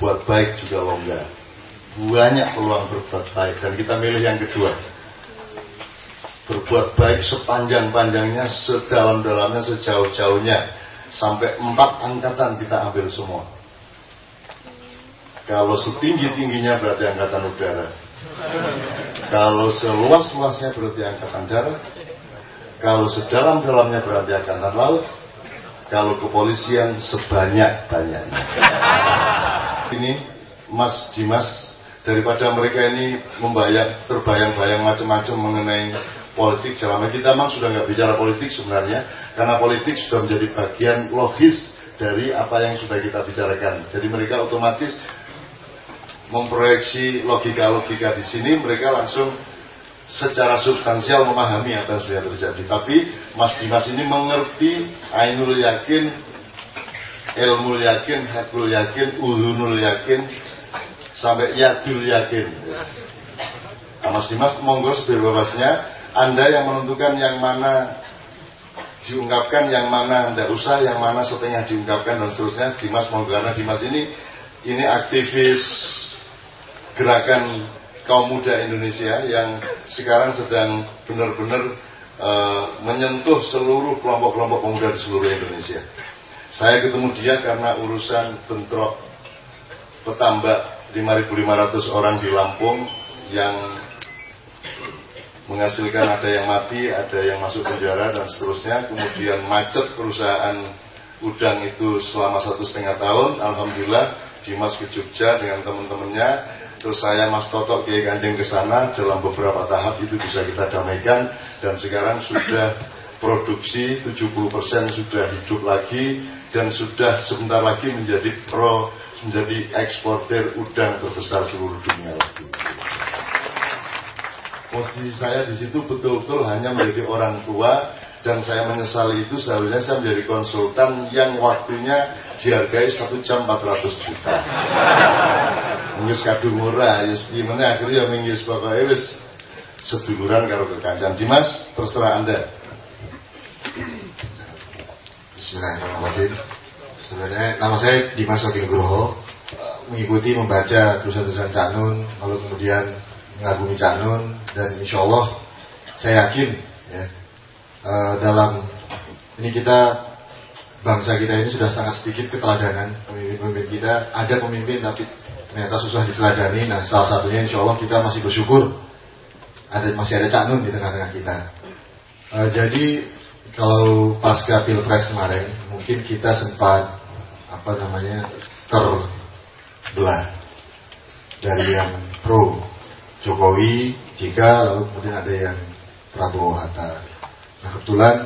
berbuat baik juga longgar. Banyak peluang berbuat baik dan kita milih yang kedua. Berbuat baik sepanjang-panjangnya, sedalam-dalamnya, sejauh-jauhnya. Sampai empat angkatan kita ambil semua. Kalau setinggi-tingginya berarti angkatan udara. Kalau seluas-luasnya berarti angkatan darat. Kalau sedalam-dalamnya berarti angkatan laut. Kalau kepolisian sebanyak-banyaknya. Ini Mas Dimas daripada mereka ini membayang terbayang-bayang macam-macam mengenai politik jalan kita memang sudah nggak bicara politik sebenarnya karena politik sudah menjadi bagian logis dari apa yang sudah kita bicarakan jadi mereka otomatis memproyeksi logika-logika di sini mereka langsung secara substansial memahami apa yang sudah terjadi. Tapi Mas Dimas ini mengerti ainul yakin, ilmu yakin, hakul yakin, ulunul yakin, sampai yadul yakin. Nah, Mas Dimas monggo sebebasnya Anda yang menentukan yang mana diungkapkan, yang mana tidak usah, yang mana setengah diungkapkan dan seterusnya. Dimas monggo karena Dimas ini ini aktivis gerakan kaum muda Indonesia yang sekarang sedang benar-benar uh, menyentuh seluruh kelompok-kelompok pemuda di seluruh Indonesia. Saya ketemu dia karena urusan bentrok petambak 5.500 orang di Lampung yang menghasilkan ada yang mati, ada yang masuk penjara dan seterusnya. Kemudian macet perusahaan udang itu selama satu setengah tahun. Alhamdulillah Dimas ke Jogja dengan teman-temannya Terus saya Mas Toto Kiai Kanjeng ke sana dalam beberapa tahap itu bisa kita damaikan dan sekarang sudah produksi 70% sudah hidup lagi dan sudah sebentar lagi menjadi pro menjadi eksportir udang terbesar seluruh dunia lagi. Posisi saya di situ betul-betul hanya menjadi orang tua dan saya menyesali itu seharusnya saya menjadi konsultan yang waktunya dihargai satu jam 400 juta. Wis kadung murah, ya gimana akhirnya ya minggis pokoknya wis seduluran karo kekancan. Dimas, terserah Anda. Bismillahirrahmanirrahim. Sebenarnya nama saya Dimas Nugroho mengikuti membaca tulisan-tulisan Cak Nun, lalu kemudian mengagumi Cak Nun dan insya Allah saya yakin ya, uh, dalam ini kita bangsa kita ini sudah sangat sedikit keteladanan pemimpin-pemimpin kita ada pemimpin tapi ternyata susah diteladani nah salah satunya insya Allah kita masih bersyukur ada masih ada Cak Nun di tengah-tengah kita uh, jadi kalau pasca pilpres kemarin mungkin kita sempat apa namanya terbelah dari yang pro Jokowi jika lalu kemudian ada yang Prabowo Hatta. Nah kebetulan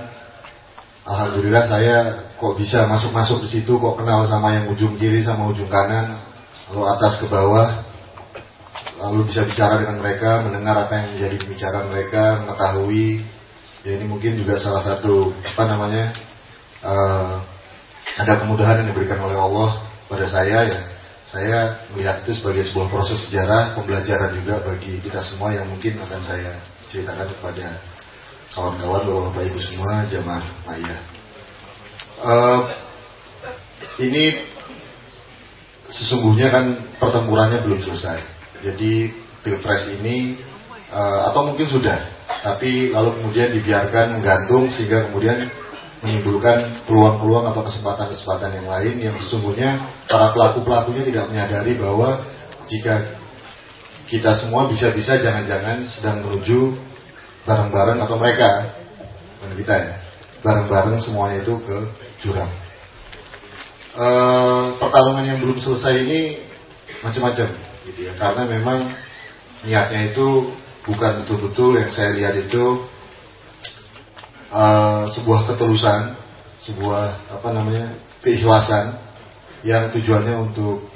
Alhamdulillah saya kok bisa masuk-masuk di situ, kok kenal sama yang ujung kiri sama ujung kanan, lalu atas ke bawah, lalu bisa bicara dengan mereka, mendengar apa yang menjadi pembicaraan mereka, mengetahui, ya ini mungkin juga salah satu apa namanya uh, ada kemudahan yang diberikan oleh Allah pada saya ya. Saya melihat itu sebagai sebuah proses sejarah, pembelajaran juga bagi kita semua yang mungkin akan saya ceritakan kepada kawan-kawan bapak ibu semua jamaah maya uh, ini sesungguhnya kan pertempurannya belum selesai jadi pilpres ini uh, atau mungkin sudah tapi lalu kemudian dibiarkan menggantung sehingga kemudian menimbulkan peluang-peluang atau kesempatan-kesempatan yang lain yang sesungguhnya para pelaku-pelakunya tidak menyadari bahwa jika kita semua bisa-bisa jangan-jangan sedang menuju bareng-bareng atau mereka bukan kita ya bareng-bareng semuanya itu ke jurang. E, pertarungan yang belum selesai ini macam-macam gitu ya. Karena memang niatnya itu bukan betul-betul yang saya lihat itu e, sebuah ketulusan sebuah apa namanya keikhlasan yang tujuannya untuk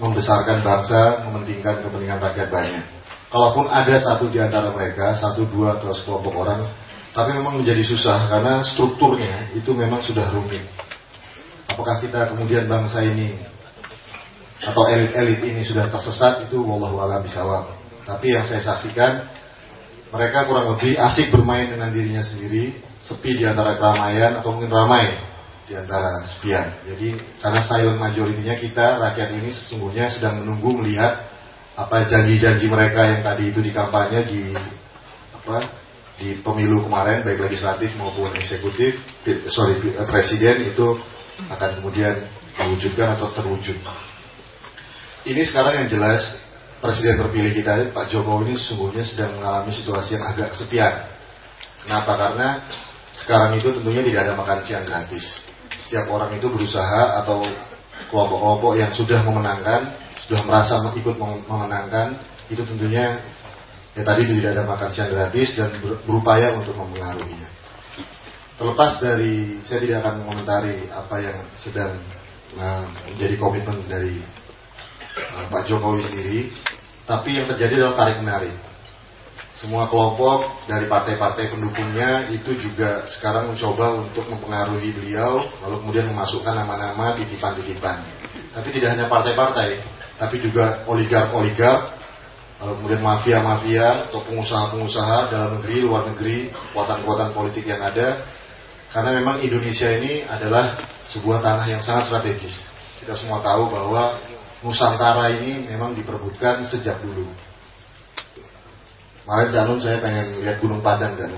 membesarkan bangsa, mementingkan kepentingan rakyat banyak kalaupun ada satu di antara mereka, satu dua atau sekelompok orang, tapi memang menjadi susah karena strukturnya itu memang sudah rumit. Apakah kita kemudian bangsa ini atau elit-elit ini sudah tersesat itu wallahu a'lam bisawab. Tapi yang saya saksikan mereka kurang lebih asik bermain dengan dirinya sendiri, sepi di antara keramaian atau mungkin ramai di antara sepian. Jadi karena silent majority-nya kita rakyat ini sesungguhnya sedang menunggu melihat apa janji-janji mereka yang tadi itu di kampanye di apa di pemilu kemarin baik legislatif maupun eksekutif sorry presiden itu akan kemudian diwujudkan atau terwujud. Ini sekarang yang jelas presiden terpilih kita Pak Jokowi ini sesungguhnya sedang mengalami situasi yang agak kesepian. Kenapa? Karena sekarang itu tentunya tidak ada makan siang gratis. Setiap orang itu berusaha atau kelompok-kelompok yang sudah memenangkan, sudah merasa ikut memenangkan, itu tentunya ya tadi tidak ada makan siang gratis dan berupaya untuk mempengaruhinya. Terlepas dari saya tidak akan mengomentari apa yang sedang uh, menjadi komitmen dari Pak Jokowi sendiri, tapi yang terjadi adalah tarik menarik. Semua kelompok dari partai-partai pendukungnya itu juga sekarang mencoba untuk mempengaruhi beliau lalu kemudian memasukkan nama-nama titipan-titipan. Tapi tidak hanya partai-partai tapi juga oligark-oligark lalu kemudian mafia-mafia atau pengusaha-pengusaha dalam negeri, luar negeri kekuatan-kekuatan politik yang ada. Karena memang Indonesia ini adalah sebuah tanah yang sangat strategis. Kita semua tahu bahwa Nusantara ini memang diperbutkan sejak dulu Kemarin Janun saya pengen lihat Gunung Padang kan.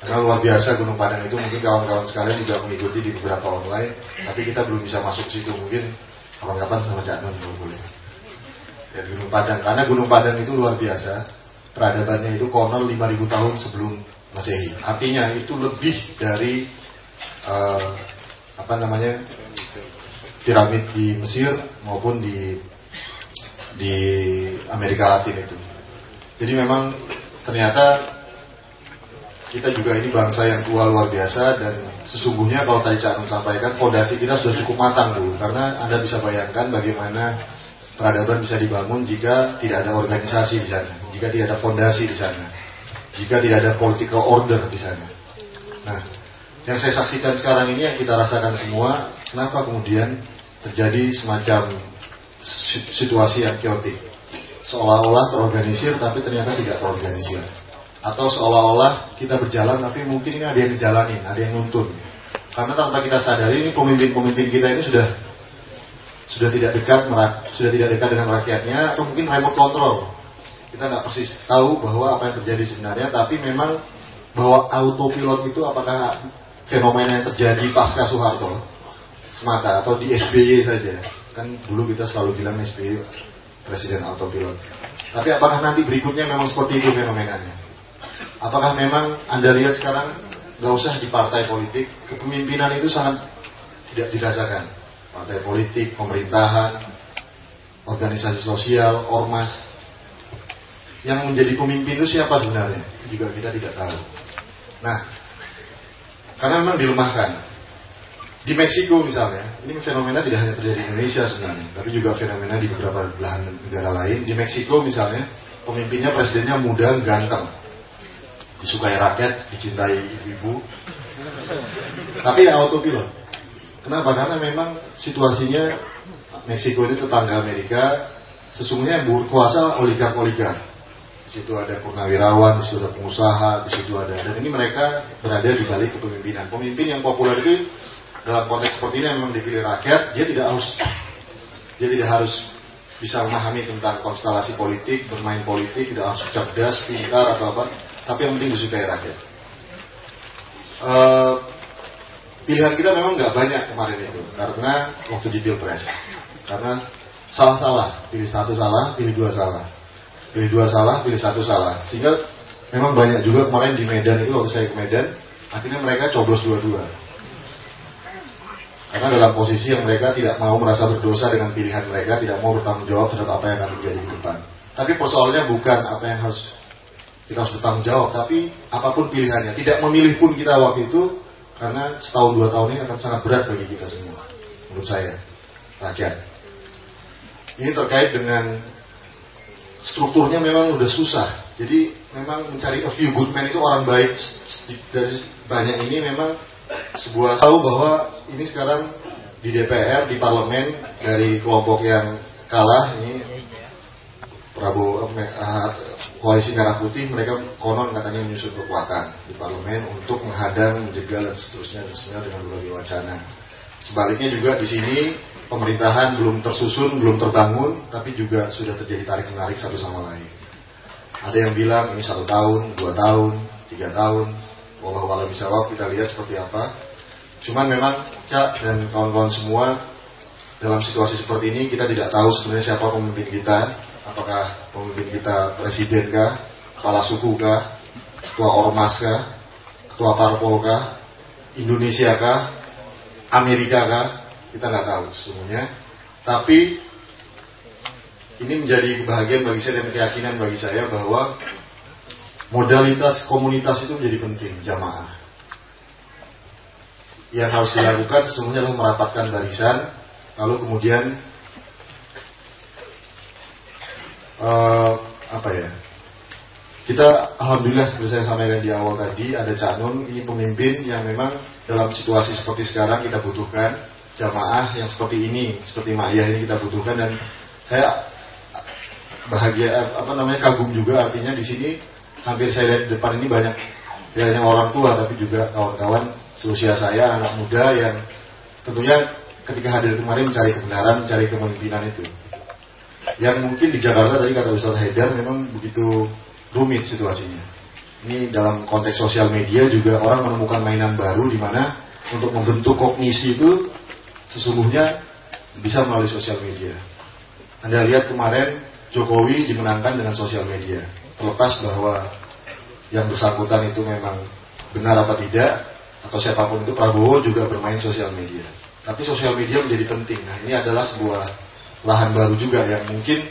Karena luar biasa Gunung Padang itu mungkin kawan-kawan sekalian juga mengikuti di beberapa online, tapi kita belum bisa masuk situ mungkin kapan-kapan sama Janun kalau boleh. Ya Gunung Padang, karena Gunung Padang itu luar biasa, peradabannya itu konon 5000 tahun sebelum Masehi. Artinya itu lebih dari uh, apa namanya piramid di Mesir maupun di di Amerika Latin itu. Jadi memang ternyata kita juga ini bangsa yang tua luar biasa dan sesungguhnya kalau tadi Cak sampaikan fondasi kita sudah cukup matang dulu karena Anda bisa bayangkan bagaimana peradaban bisa dibangun jika tidak ada organisasi di sana, jika tidak ada fondasi di sana, jika tidak ada political order di sana. Nah, yang saya saksikan sekarang ini yang kita rasakan semua, kenapa kemudian terjadi semacam situasi yang chaotic? seolah-olah terorganisir tapi ternyata tidak terorganisir. Atau seolah-olah kita berjalan tapi mungkin ini ada yang dijalanin, ada yang nuntun. Karena tanpa kita sadari ini pemimpin-pemimpin kita ini sudah sudah tidak dekat sudah tidak dekat dengan rakyatnya atau mungkin remote control. Kita nggak persis tahu bahwa apa yang terjadi sebenarnya tapi memang bahwa autopilot itu apakah fenomena yang terjadi pasca Soeharto semata atau di SBY saja kan dulu kita selalu bilang SBY presiden autopilot. Tapi apakah nanti berikutnya memang seperti itu fenomenanya? Apakah memang Anda lihat sekarang nggak usah di partai politik, kepemimpinan itu sangat tidak dirasakan. Partai politik, pemerintahan, organisasi sosial, ormas. Yang menjadi pemimpin itu siapa sebenarnya? Juga kita tidak tahu. Nah, karena memang dilemahkan. Di Meksiko misalnya, ini fenomena tidak hanya terjadi di Indonesia sebenarnya, tapi juga fenomena di beberapa belahan negara lain. Di Meksiko misalnya, pemimpinnya presidennya muda, ganteng, disukai rakyat, dicintai ibu-ibu, tapi ya autopilot. Kenapa? Karena memang situasinya Meksiko ini tetangga Amerika, sesungguhnya yang berkuasa oligark-oligark. Di situ ada purnawirawan, di situ ada pengusaha, di situ ada dan ini mereka berada di balik kepemimpinan. Pemimpin yang populer itu dalam konteks seperti ini memang dipilih rakyat, dia tidak harus dia tidak harus bisa memahami tentang konstelasi politik, bermain politik, tidak harus cerdas, pintar atau apa, tapi yang penting disukai rakyat. Uh, pilihan kita memang nggak banyak kemarin itu, karena waktu di pilpres, karena salah-salah, pilih satu salah, pilih dua salah, pilih dua salah, pilih satu salah, sehingga memang banyak juga kemarin di Medan itu waktu saya ke Medan, akhirnya mereka coblos dua-dua karena dalam posisi yang mereka tidak mau merasa berdosa dengan pilihan mereka, tidak mau bertanggung jawab terhadap apa yang akan terjadi di depan. Tapi persoalannya bukan apa yang harus kita harus bertanggung jawab, tapi apa pun pilihannya. Tidak memilih pun kita waktu itu, karena setahun dua tahun ini akan sangat berat bagi kita semua, menurut saya, rakyat. Ini terkait dengan strukturnya memang udah susah. Jadi memang mencari a few good men itu orang baik dari banyak ini memang sebuah tahu bahwa ini sekarang di DPR di parlemen dari kelompok yang kalah ini Prabowo uh, koalisi merah putih mereka konon katanya menyusun kekuatan di parlemen untuk menghadang, menjegal dan seterusnya dan seterusnya dengan berbagai wacana. Sebaliknya juga di sini pemerintahan belum tersusun, belum terbangun, tapi juga sudah terjadi tarik menarik satu sama lain. Ada yang bilang ini satu tahun, dua tahun, tiga tahun, walau walau bisa kita lihat seperti apa. Cuman memang Cak dan kawan-kawan semua dalam situasi seperti ini kita tidak tahu sebenarnya siapa pemimpin kita, apakah pemimpin kita presiden kah, kepala suku kah, ketua ormas kah, ketua parpol kah, Indonesia kah, Amerika kah, kita nggak tahu sesungguhnya. Tapi ini menjadi kebahagiaan bagi saya dan keyakinan bagi saya bahwa modalitas komunitas itu menjadi penting jamaah. Yang harus dilakukan semuanya adalah merapatkan barisan, lalu kemudian uh, apa ya? Kita alhamdulillah seperti saya sampaikan di awal tadi ada Cak Nun ini pemimpin yang memang dalam situasi seperti sekarang kita butuhkan jamaah yang seperti ini, seperti Maya ini kita butuhkan dan saya bahagia apa namanya kagum juga artinya di sini hampir saya lihat di depan ini banyak tidak hanya orang tua tapi juga kawan-kawan seusia saya anak muda yang tentunya ketika hadir kemarin mencari kebenaran, mencari kepemimpinan itu yang mungkin di Jakarta tadi kata Ustaz Haidar memang begitu rumit situasinya. Ini dalam konteks sosial media juga orang menemukan mainan baru di mana untuk membentuk kognisi itu sesungguhnya bisa melalui sosial media. Anda lihat kemarin Jokowi dimenangkan dengan sosial media. Terlepas bahwa yang bersangkutan itu memang benar apa tidak atau siapa pun itu Prabowo juga bermain sosial media. Tapi sosial media menjadi penting. Nah ini adalah sebuah lahan baru juga yang mungkin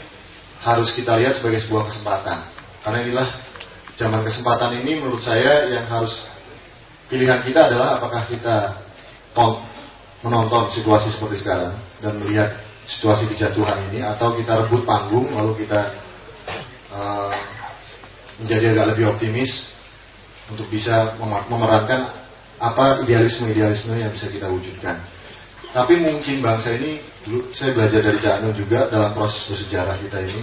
harus kita lihat sebagai sebuah kesempatan. Karena inilah zaman kesempatan ini menurut saya yang harus pilihan kita adalah apakah kita menonton situasi seperti sekarang dan melihat situasi kejatuhan ini atau kita rebut panggung lalu kita uh, menjadi agak lebih optimis untuk bisa memerankan apa idealisme-idealisme yang bisa kita wujudkan. Tapi mungkin bangsa ini dulu saya belajar dari Cak juga dalam proses bersejarah kita ini.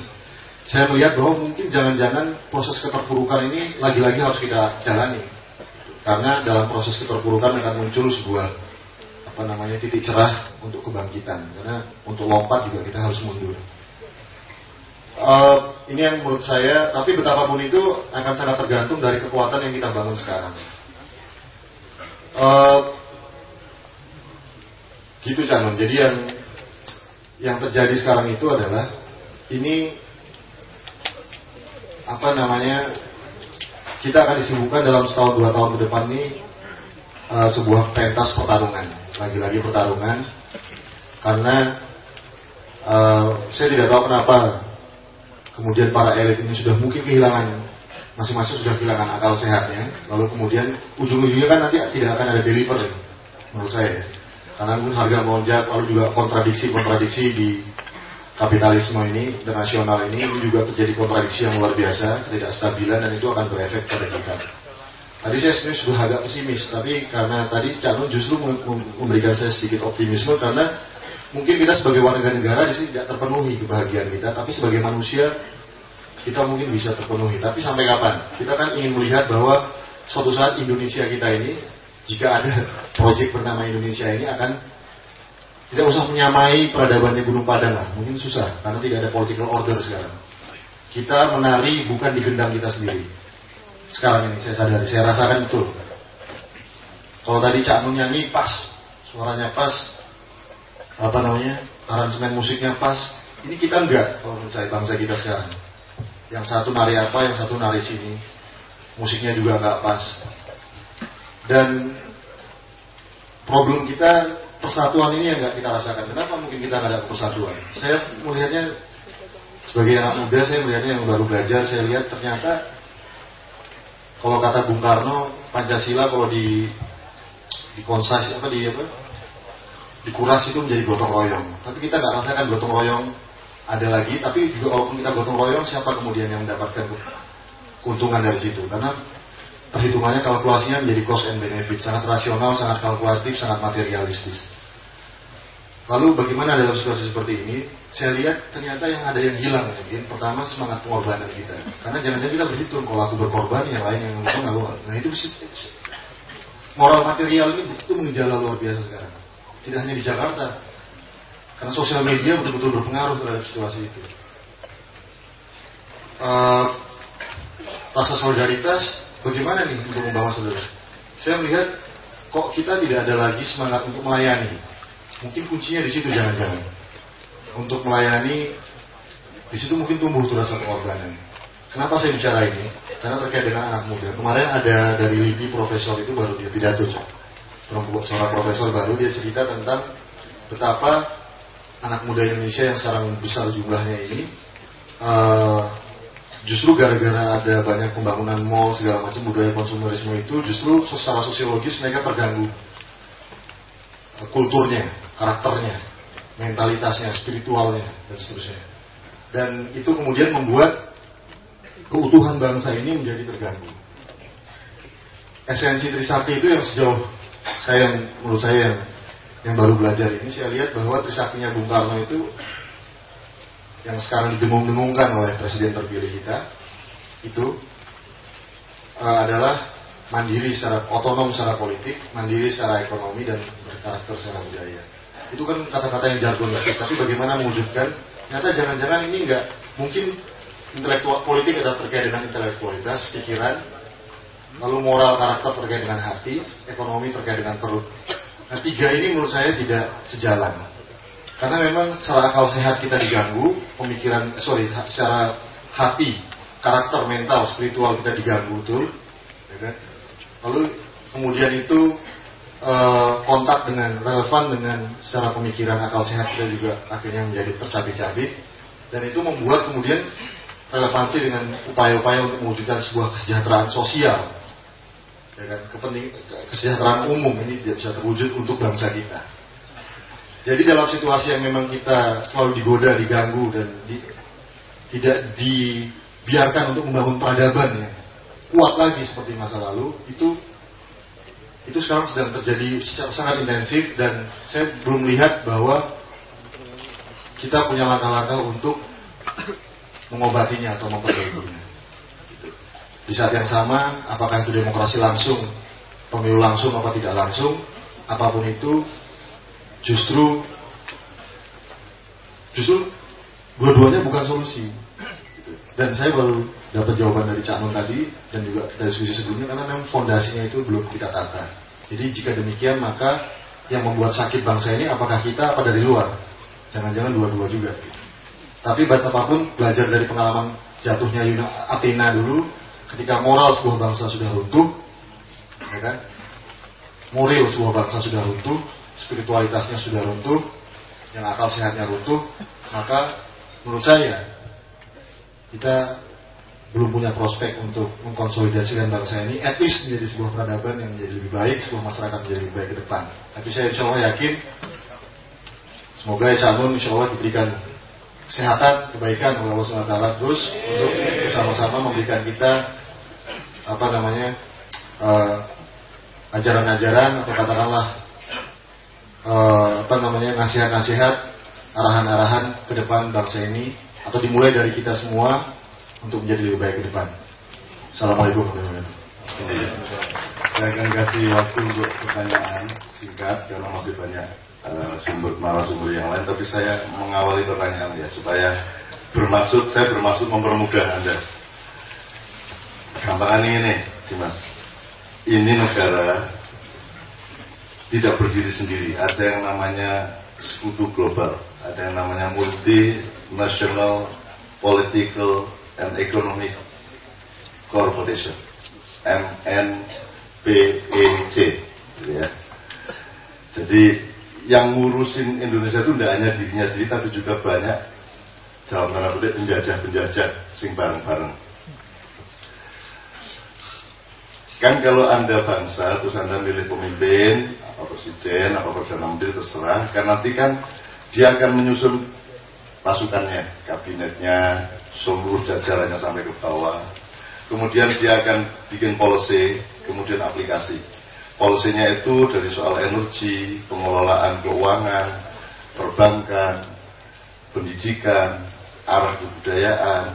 Saya melihat bahwa mungkin jangan-jangan proses keterpurukan ini lagi-lagi harus kita jalani. Karena dalam proses keterpurukan akan muncul sebuah apa namanya titik cerah untuk kebangkitan. Karena untuk lompat juga kita harus mundur. Uh, ini yang menurut saya, tapi betapapun itu akan sangat tergantung dari kekuatan yang kita bangun sekarang. Uh, gitu Canon. Jadi yang yang terjadi sekarang itu adalah ini apa namanya kita akan disibukkan dalam setahun dua tahun ke depan ini uh, sebuah pentas pertarungan lagi-lagi pertarungan. Karena uh, saya tidak tahu kenapa kemudian para elit ini sudah mungkin kehilangan masing-masing sudah kehilangan akal sehatnya. Lalu kemudian ujung-ujungnya kan nanti tidak akan ada deliver menurut saya. Karena mungkin harga melonjak lalu juga kontradiksi-kontradiksi di kapitalisme ini internasional ini ini juga terjadi kontradiksi yang luar biasa tidak stabilan dan itu akan berefek pada kita tadi saya sebenarnya sudah agak pesimis tapi karena tadi Cak justru memberikan saya sedikit optimisme karena mungkin kita sebagai warga negara di sini tidak terpenuhi kebahagiaan kita tapi sebagai manusia kita mungkin bisa terpenuhi tapi sampai kapan kita kan ingin melihat bahwa suatu saat Indonesia kita ini jika ada proyek bernama Indonesia ini akan tidak usah menyamai peradabannya Gunung Padang lah, mungkin susah karena tidak ada political order sekarang. Kita menari bukan di gendang kita sendiri. Sekarang ini saya sadari, saya rasakan betul. Kalau tadi Cak Nun nyanyi pas, suaranya pas, apa namanya, aransemen musiknya pas. Ini kita enggak, kalau menurut saya bangsa kita sekarang. Yang satu nari apa, yang satu nari sini. Musiknya juga enggak pas. Dan problem kita persatuan ini yang nggak kita rasakan. Kenapa mungkin kita nggak ada persatuan? Saya melihatnya sebagai anak muda, saya melihatnya yang baru belajar, saya lihat ternyata kalau kata Bung Karno, Pancasila kalau di di konsas apa di apa dikuras itu menjadi gotong royong. Tapi kita nggak rasakan gotong royong ada lagi. Tapi juga walaupun kita gotong royong, siapa kemudian yang mendapatkan keuntungan dari situ? Karena perhitungannya kalkulasinya menjadi cost and benefit sangat rasional, sangat kalkulatif, sangat materialistis. Lalu bagaimana dalam situasi seperti ini? Saya lihat ternyata yang ada yang hilang mungkin. Pertama semangat pengorbanan kita. Karena jangan-jangan kita berhitung kalau aku berkorban, yang lain yang untung aku. Nah itu moral material ini itu menggejala luar biasa sekarang. Tidak hanya di Jakarta. Karena sosial media betul-betul berpengaruh terhadap situasi itu. Uh, rasa solidaritas bagaimana nih untuk membawa saudara? Saya melihat kok kita tidak ada lagi semangat untuk melayani Mungkin kuncinya di situ jangan-jangan. Untuk melayani, di situ mungkin tumbuh tuh rasa pengorbanan. Kenapa saya bicara ini? Karena terkait dengan anak muda. Kemarin ada dari LIPI profesor itu baru dia pidato, cok. Seorang profesor baru dia cerita tentang betapa anak muda Indonesia yang sekarang besar jumlahnya ini uh, justru gara-gara ada banyak pembangunan mall segala macam budaya konsumerisme itu justru secara sosiologis mereka terganggu kulturnya karakternya, mentalitasnya, spiritualnya, dan seterusnya. Dan itu kemudian membuat keutuhan bangsa ini menjadi terganggu. Esensi Trisakti itu yang sejauh saya menurut saya yang, yang baru belajar ini saya lihat bahwa Trisaktinya Bung Karno itu yang sekarang didengung-dengungkan oleh presiden terpilih kita itu uh, adalah mandiri secara otonom secara politik, mandiri secara ekonomi dan berkarakter secara budaya itu kan kata-kata yang jargonistik tapi bagaimana mewujudkan? Ternyata jangan-jangan ini enggak mungkin intelektual politik ada terkait dengan intelektualitas pikiran lalu moral karakter terkait dengan hati ekonomi terkait dengan perut. Nah tiga ini menurut saya tidak sejalan. Karena memang secara akal sehat kita diganggu pemikiran sorry secara hati karakter mental spiritual kita diganggu betul? Ya kan? lalu kemudian itu Eh, kontak dengan relevan dengan secara pemikiran akal sehat kita juga akhirnya menjadi tercabik-cabik. Dan itu membuat kemudian relevansi dengan upaya-upaya untuk mewujudkan sebuah kesejahteraan sosial. Ya kan? Kepenting kesejahteraan umum ini tidak bisa terwujud untuk bangsa kita. Jadi dalam situasi yang memang kita selalu digoda diganggu dan di, tidak dibiarkan untuk membangun peradaban ya kuat lagi seperti masa lalu itu itu sekarang sedang terjadi secara sangat intensif dan saya belum melihat bahwa kita punya langkah-langkah untuk mengobatinya atau memperbaikinya. Di saat yang sama, apakah itu demokrasi langsung, pemilu langsung apa tidak langsung, apa pun itu, justru justru dua-duanya bukan solusi. Dan saya baru dapat jawaban dari Cak Nun tadi dan juga dari diskusi sebelumnya karena memang fondasinya itu belum kita tata. Jadi jika demikian maka yang membuat sakit bangsa ini apakah kita apa dari luar? Jangan-jangan dua-dua juga. Tapi apa pun belajar dari pengalaman jatuhnya Yuna Athena dulu ketika moral sebuah bangsa sudah runtuh, ya kan? Moral sebuah bangsa sudah runtuh, spiritualitasnya sudah runtuh, yang akal sehatnya runtuh, maka menurut saya kita belum punya prospek untuk mengkonsolidasikan bangsa ini, at least menjadi sebuah peradaban yang menjadi lebih baik, sebuah masyarakat menjadi lebih baik ke depan. Tapi saya insya Allah yakin, semoga ya Canun insya Allah diberikan kesehatan, kebaikan oleh Allah SWT terus untuk bersama-sama memberikan kita apa namanya uh, ajaran-ajaran atau katakanlah uh, apa namanya nasihat-nasihat, arahan-arahan ke depan bangsa ini atau dimulai dari kita semua untuk menjadi lebih baik ke depan. Assalamualaikum warahmatullahi wabarakatuh. Saya akan kasih waktu untuk pertanyaan singkat karena masih banyak uh, sumber narasumber yang lain, tapi saya mengawali pertanyaan ya supaya bermaksud saya bermaksud mempermudah anda. Gampangan ini, Dimas. Ini negara tidak berdiri sendiri. Ada yang namanya sekutu global, ada yang namanya multinational political and Economic Corporation MNPEC gitu ya. Jadi yang ngurusin Indonesia itu tidak hanya dirinya sendiri tapi juga banyak dalam tanda kutip penjajah-penjajah sing bareng-bareng. Kan kalau anda bangsa terus anda milih pemimpin apa presiden apa perdana menteri terserah kan nanti kan dia akan menyusun pasukannya, kabinetnya, seluruh jajarannya sampai ke bawah. Kemudian dia akan bikin policy, kemudian aplikasi. Polisinya itu dari soal energi, pengelolaan keuangan, perbankan, pendidikan, arah kebudayaan,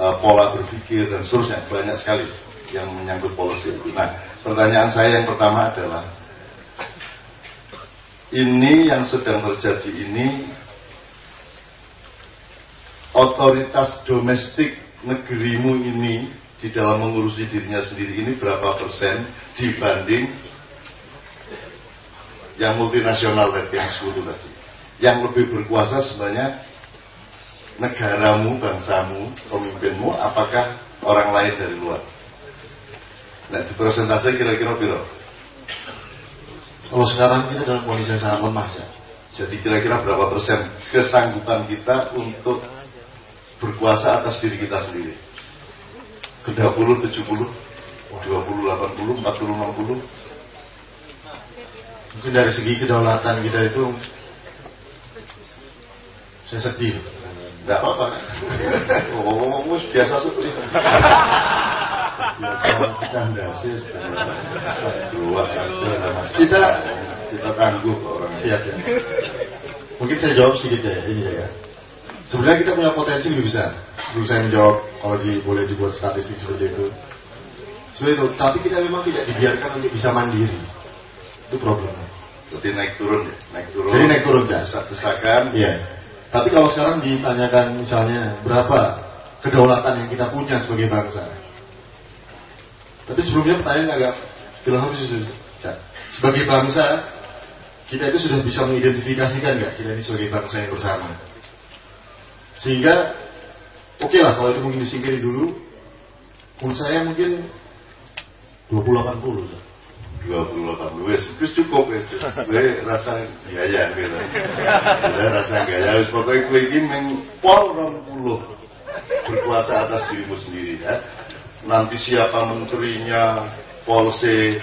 uh, pola berpikir dan seterusnya banyak sekali yang menyangkut policy itu. Nah, pertanyaan saya yang pertama adalah ini yang sedang terjadi ini otoritas domestik negerimu ini di dalam mengurusi dirinya sendiri ini berapa persen dibanding yang multinasional tadi yang sekutu tadi. Yang lebih berkuasa sebenarnya negaramu, bangsamu, pemimpinmu apakah orang lain dari luar? Nah di persentase kira-kira berapa kalau sekarang kita dalam kondisi yang sangat lemah ya. jadi kira-kira berapa persen kesanggupan kita untuk berkuasa atas diri kita sendiri. 30, 70, 20, 80, 40, 60. Mungkin dari segi kedaulatan kita itu saya sedih. Tidak apa-apa. Oh, biasa seperti itu. kita kita tangguh orang. Siap ya. Mungkin saya jawab sedikit ya ini ya. Sebenarnya kita punya potensi lebih besar. Sebelum saya menjawab kalau di, boleh dibuat statistik seperti itu. Seperti itu. Tapi kita memang tidak dibiarkan untuk bisa mandiri. Itu problemnya. Jadi naik turun ya? Naik turun. Jadi naik turun ya desak-desakan iya. Tapi kalau sekarang ditanyakan misalnya berapa kedaulatan yang kita punya sebagai bangsa tapi sebelumnya pertanyaan agak filosofis sebagai bangsa kita itu sudah bisa mengidentifikasikan nggak kita ini sebagai bangsa yang bersama? Sehingga oke okay lah kalau itu mungkin disingkirin dulu. Menurut saya mungkin 2080 2080 wes wis cukup wes gue rasa gaya gitu udah rasa gaya wes. Pokoknya gue ini mengpol 20 berkuasa atas dirimu sendiri ya nanti siapa menterinya polse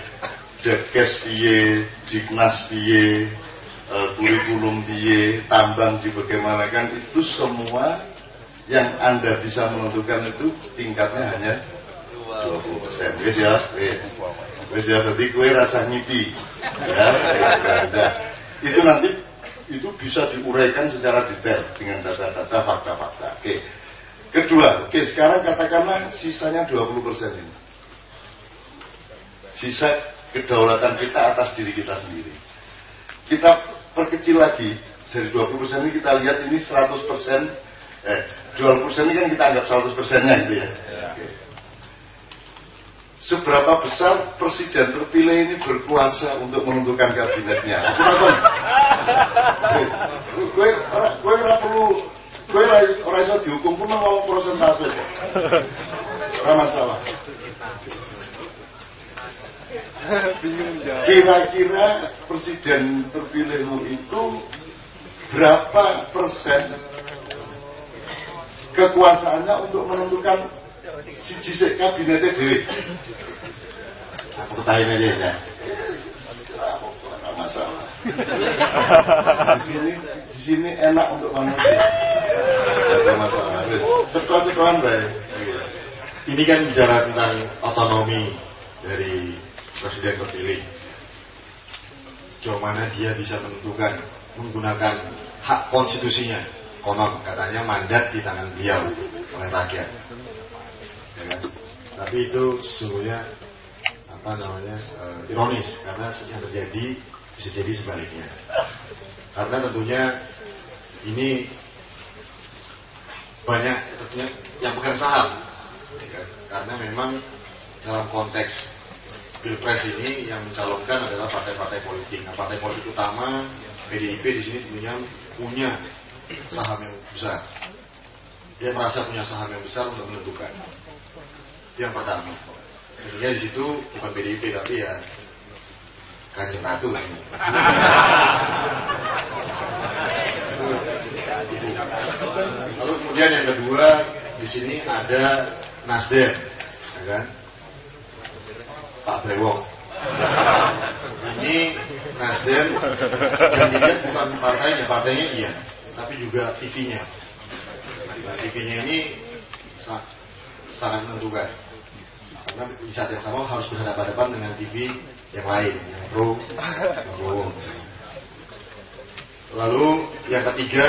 dekes piye dignas piye kurikulum biye, tambang di bagaimana kan itu semua yang anda bisa menentukan itu tingkatnya hanya 20 persen. Wes ya, wes. Wes ya, tadi kue rasa ngipi. Ya, ya, Itu nanti itu bisa diuraikan secara detail dengan data-data fakta-fakta. Oke. Kedua, oke sekarang katakanlah sisanya 20 persen ini. Sisa kedaulatan kita atas diri kita sendiri. Kita perkecil lagi dari 20% ini kita lihat ini 100% eh 20% ini kan kita anggap 100 persennya gitu ya. ya. Oke. Seberapa besar presiden terpilih ini berkuasa untuk menentukan kabinetnya? Gue gue ora perlu gue ora iso dihukum pun ngomong persentase kok. Ora masalah. Kira-kira presiden terpilihmu itu berapa persen kekuasaannya untuk menentukan si jisik kabinetnya dewi? Aku tanya aja ya. Masalah. Di sini, di sini enak untuk manusia. Tidak masalah. Cepat-cepat baik. Ini kan bicara tentang otonomi dari presiden terpilih sejauh mana dia bisa menentukan menggunakan hak konstitusinya konon katanya mandat di tangan beliau oleh rakyat ya kan? tapi itu sesungguhnya apa namanya e, ironis karena yang terjadi bisa jadi sebaliknya karena tentunya ini banyak tentunya yang bukan saham ya kan? karena memang dalam konteks pilpres ini yang mencalonkan adalah partai-partai politik. Nah, partai politik utama PDIP di sini punya punya saham yang besar. Dia merasa punya saham yang besar untuk menentukan. Itu yang pertama. Tentunya di situ bukan PDIP tapi ya kanjeng ratu. Lalu kemudian yang kedua di sini ada Nasdem, ya kan? Pak Brewok. Ini Nasdem dilihat bukan partainya, partainya iya, tapi juga TV-nya. Nah, TV-nya ini sangat menentukan. Karena di saat yang sama harus berhadapan-hadapan dengan TV yang lain, yang pro, pro. Lalu yang ketiga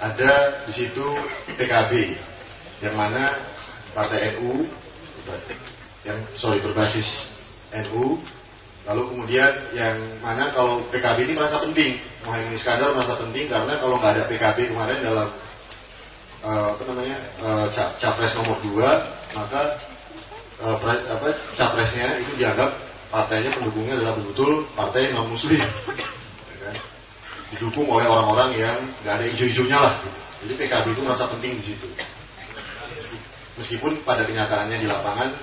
ada di situ PKB yang mana partai NU yang sorry berbasis NU lalu kemudian yang mana kalau PKB ini merasa penting. Mohaimin Iskandar merasa penting karena kalau nggak ada PKB kemarin dalam uh, apa namanya uh, capres nomor dua maka uh, apa, capresnya itu dianggap partainya pendukungnya adalah betul-betul partai non muslim didukung oleh orang-orang yang nggak ada hijau-hijaunya lah. Gitu. Jadi PKB itu merasa penting di situ. Meskipun pada kenyataannya di lapangan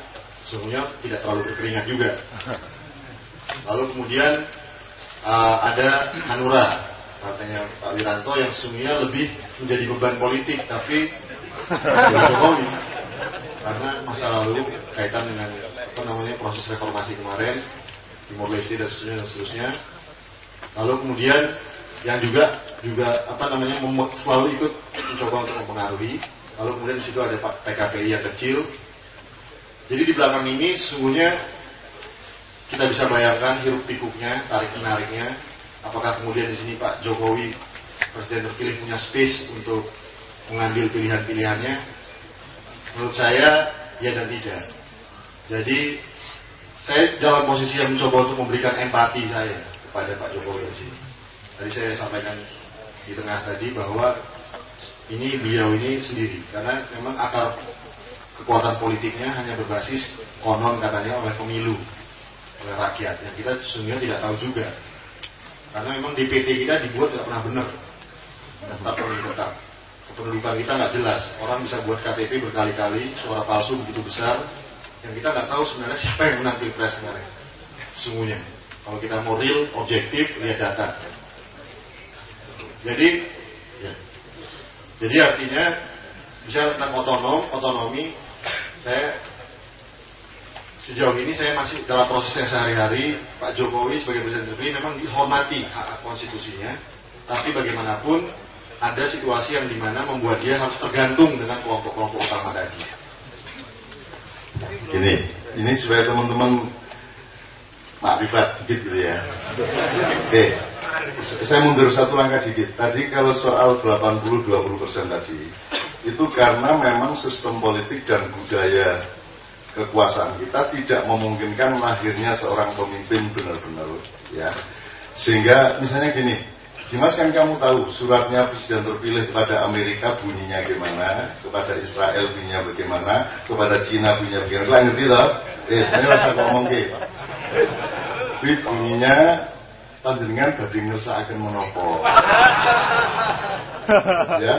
sesungguhnya tidak terlalu berkeringat juga. Lalu kemudian uh, ada Hanura, partainya Pak Wiranto yang sesungguhnya lebih menjadi beban politik, tapi Jokowi karena masa lalu kaitan dengan apa namanya proses reformasi kemarin Timor Leste dan seterusnya dan seterusnya. Lalu kemudian yang juga juga apa namanya selalu ikut mencoba untuk mempengaruhi. Lalu kemudian di situ ada PKPI yang kecil. Jadi di belakang ini sesungguhnya kita bisa bayangkan hiruk pikuknya, tarik menariknya. Apakah kemudian di sini Pak Jokowi presiden terpilih punya space untuk mengambil pilihan-pilihannya? Menurut saya ya dan tidak. Jadi saya dalam posisi yang mencoba untuk memberikan empati saya kepada Pak Jokowi di sini. Tadi saya sampaikan di tengah tadi bahwa ini beliau ini sendiri. Karena memang akar kekuatan politiknya hanya berbasis konon katanya oleh pemilu oleh rakyat. Yang kita sesungguhnya tidak tahu juga. Karena memang DPT kita dibuat tidak pernah benar. Daftar pemilih tetap kependudukan kita nggak jelas. Orang bisa buat KTP berkali-kali suara palsu begitu besar yang kita nggak tahu sebenarnya siapa yang menang pilpres sebenarnya sesungguhnya. Kalau kita mau real objektif lihat data. Jadi, ya. jadi artinya bisa tentang otonom, otonomi, saya sejauh ini saya masih dalam proses yang sehari-hari Pak Jokowi sebagai presiden terpilih memang dihormati hak konstitusinya, tapi bagaimanapun ada situasi yang di mana membuat dia harus tergantung dengan kelompok-kelompok utama tadi. Gini, ini supaya teman-teman makrifat gitu ya. Oke, saya mundur satu langkah dikit. Tadi kalau soal 80-20% tadi, itu karena memang sistem politik dan budaya kekuasaan kita tidak memungkinkan lahirnya seorang pemimpin benar-benar ya. Sehingga misalnya gini, Dimas kan kamu tahu suratnya presiden terpilih kepada Amerika bunyinya gimana, kepada Israel bunyinya bagaimana, kepada Cina bunyinya bagaimana. Kalian ngerti tau? Eh, sebenarnya rasa ngomong gitu. Tapi bunyinya panjenengan badhe ngersakaken menapa. ya.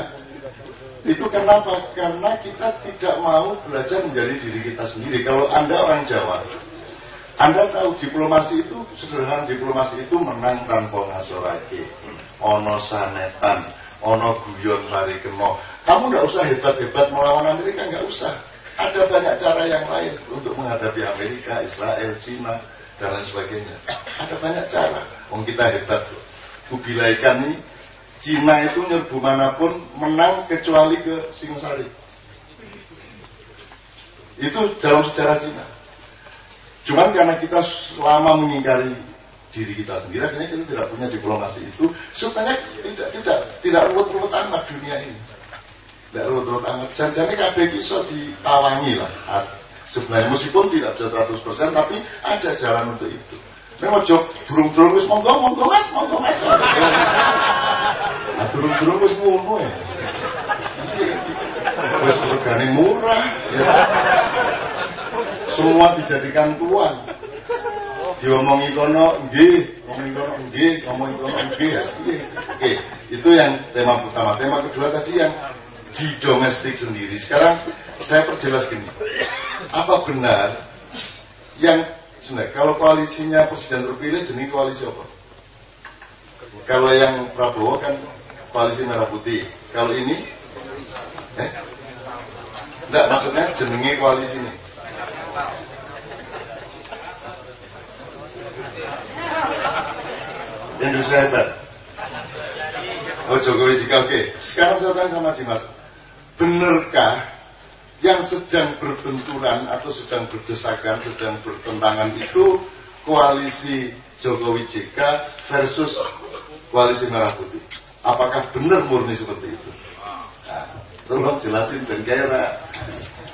Itu kenapa? Karena kita tidak mau belajar menjadi diri kita sendiri. Kalau Anda orang Jawa, Anda tahu diplomasi itu sederhana diplomasi itu menang tanpa ngasorake. Ono sanetan, ono guyon lari kemo. Kamu nggak usah hebat-hebat melawan Amerika, nggak usah. Ada banyak cara yang lain untuk menghadapi Amerika, Israel, Cina, dan lain sebagainya. Ada banyak cara. Wong kita hebat. Kubilaikan ini Cina itu nyerbu mana pun menang kecuali ke Singosari. Itu dalam sejarah Cina. Cuman karena kita lama mengingkari diri kita sendiri, akhirnya kita tidak punya diplomasi itu. Supaya tidak tidak tidak ruwet-ruwet amat dunia ini. Tidak ruwet-ruwet amat. Jangan-jangan kabeh ditawangi lah sebenarnya meskipun tidak bisa 100% tapi ada jalan untuk itu memang jok durung-durung wis monggo monggo mas monggo mas nah durung-durung wis ngono ya wis regane murah. Semua dijadikan tuan. Diomongi kono nggih. Ngomongi kono nggih. Ngomongi kono nggih. Oke itu yang tema pertama. Tema kedua tadi yang di domestik sendiri. Sekarang saya perjelas gini. Apa benar yang sebenarnya kalau koalisinya presiden terpilih jenis koalisi apa? Kalau yang Prabowo kan koalisi merah putih. Kalau ini, eh? Enggak, maksudnya jenenge koalisi ini. Indonesia hebat. Oh Jokowi jika oke. Sekarang saya tanya sama Dimas, benarkah yang sedang berbenturan atau sedang berdesakan, sedang bertentangan itu koalisi Jokowi JK versus koalisi Merah Putih. Apakah benar murni seperti itu? Nah, tolong jelasin dan kira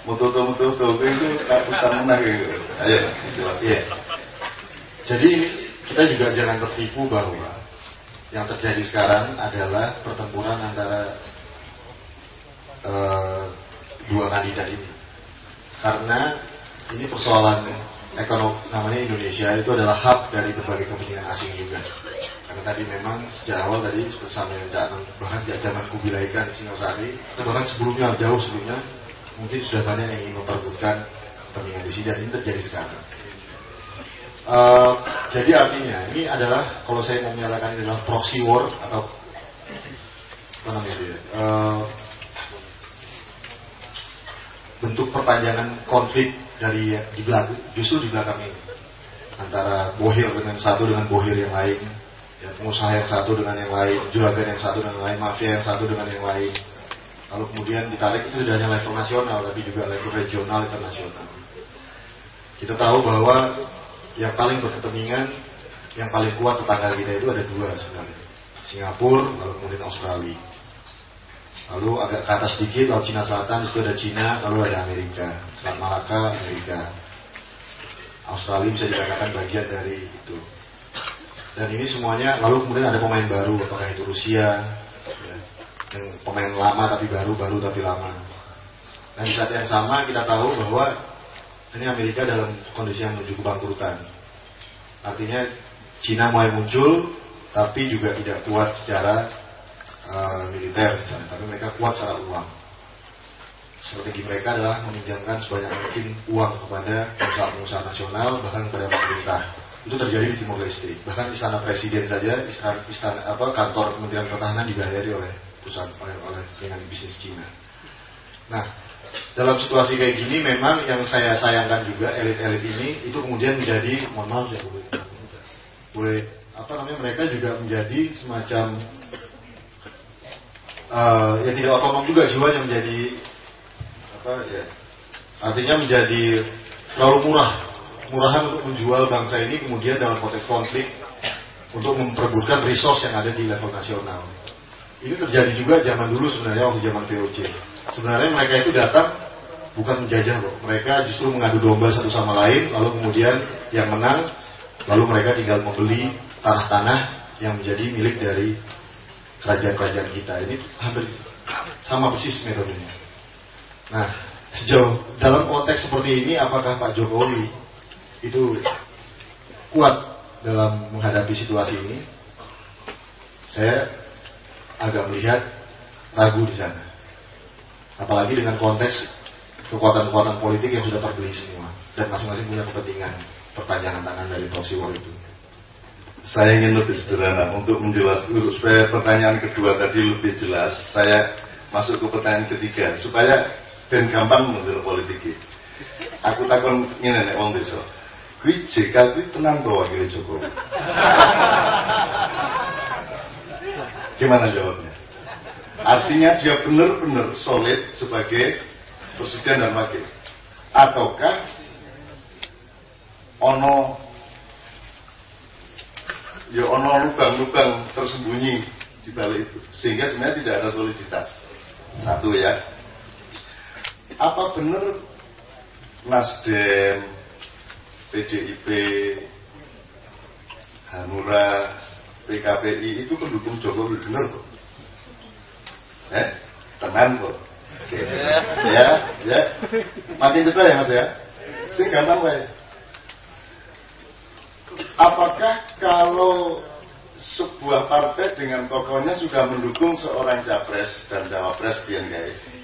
mutu mutu mutu itu kapusan menang gitu. Ayo jelasin. Ya. Jadi kita juga jangan tertipu bahwa yang terjadi sekarang adalah pertempuran antara uh, dua kandidat ini. Karena ini persoalan ekonomi namanya Indonesia itu adalah hub dari berbagai kepentingan asing juga. Karena tadi memang sejak awal tadi seperti sama yang bahkan sejak zaman Kubilaikan Singosari, atau bahkan sebelumnya jauh sebelumnya mungkin sudah banyak yang ingin memperbutkan kepentingan di sini dan ini terjadi sekarang. Uh, jadi artinya ini adalah kalau saya mau menyatakan ini adalah proxy war atau apa namanya itu uh, bentuk perpanjangan konflik dari di belakang justru di belakang ini. Antara bohir dengan satu dengan bohir yang lain ya, pengusaha yang satu dengan yang lain juragan yang satu dengan yang lain mafia yang satu dengan yang lain lalu kemudian ditarik itu tidak hanya level nasional tapi juga level regional internasional kita tahu bahwa yang paling berkepentingan yang paling kuat tetangga kita itu ada dua sebenarnya Singapura lalu kemudian Australia Lalu agak ke atas sedikit Laut Cina Selatan, di situ ada Cina, lalu ada Amerika. Selat Malaka, Amerika. Australia bisa dikatakan bagian dari itu. Dan ini semuanya, lalu kemudian ada pemain baru, apakah itu Rusia, yang pemain lama tapi baru, baru tapi lama. Dan di saat yang sama kita tahu bahwa ini Amerika dalam kondisi yang menuju kebangkrutan. Artinya Cina mulai muncul, tapi juga tidak kuat secara uh, militer misalnya, tapi mereka kuat secara uang. Strategi mereka adalah meminjamkan sebanyak mungkin uang kepada pengusaha-pengusaha nasional, bahkan kepada pemerintah. Itu terjadi di Timor Leste. Bahkan istana presiden saja, istana, istana apa kantor Kementerian Pertahanan dibayari oleh oleh, oleh dengan bisnis Cina. Nah, dalam situasi kayak gini memang yang saya sayangkan juga elit-elit ini itu kemudian menjadi mohon maaf ya boleh boleh apa namanya mereka juga menjadi semacam uh, ya tidak otonom juga jiwanya menjadi apa ya artinya menjadi terlalu murah murahan untuk menjual bangsa ini kemudian dalam konteks konflik untuk memperebutkan resource yang ada di level nasional ini terjadi juga zaman dulu sebenarnya waktu zaman VOC sebenarnya mereka itu datang bukan menjajah kok mereka justru mengadu domba satu sama lain lalu kemudian yang menang lalu mereka tinggal membeli tanah-tanah yang menjadi milik dari kerajaan-kerajaan kita ini hampir sama persis metodenya. Nah, sejauh dalam konteks seperti ini, apakah Pak Jokowi itu kuat dalam menghadapi situasi ini? Saya agak melihat ragu di sana. Apalagi dengan konteks kekuatan-kekuatan politik yang sudah terbeli semua dan masing-masing punya kepentingan perpanjangan tangan dari proxy war itu saya ingin lebih sederhana untuk menjelaskan supaya pertanyaan kedua tadi lebih jelas. Saya masuk ke pertanyaan ketiga supaya dan gampang menurut politik Aku takon ini nek wong desa. Kui JK kui tenang bawa kiri Jokowi. Gimana jawabnya? Artinya dia benar-benar solid sebagai presiden dan wakil. Ataukah ono ya ono lubang-lubang tersembunyi di balik itu sehingga sebenarnya tidak ada soliditas satu ya apa benar Nasdem PDIP Hanura PKPI itu pendukung Jokowi benar kok. Eh tenang kok. Ya ya. Makin cepat ya mas ya? Sih gampang ya? Apakah kalau sebuah partai dengan tokohnya sudah mendukung seorang capres dan cawapres biar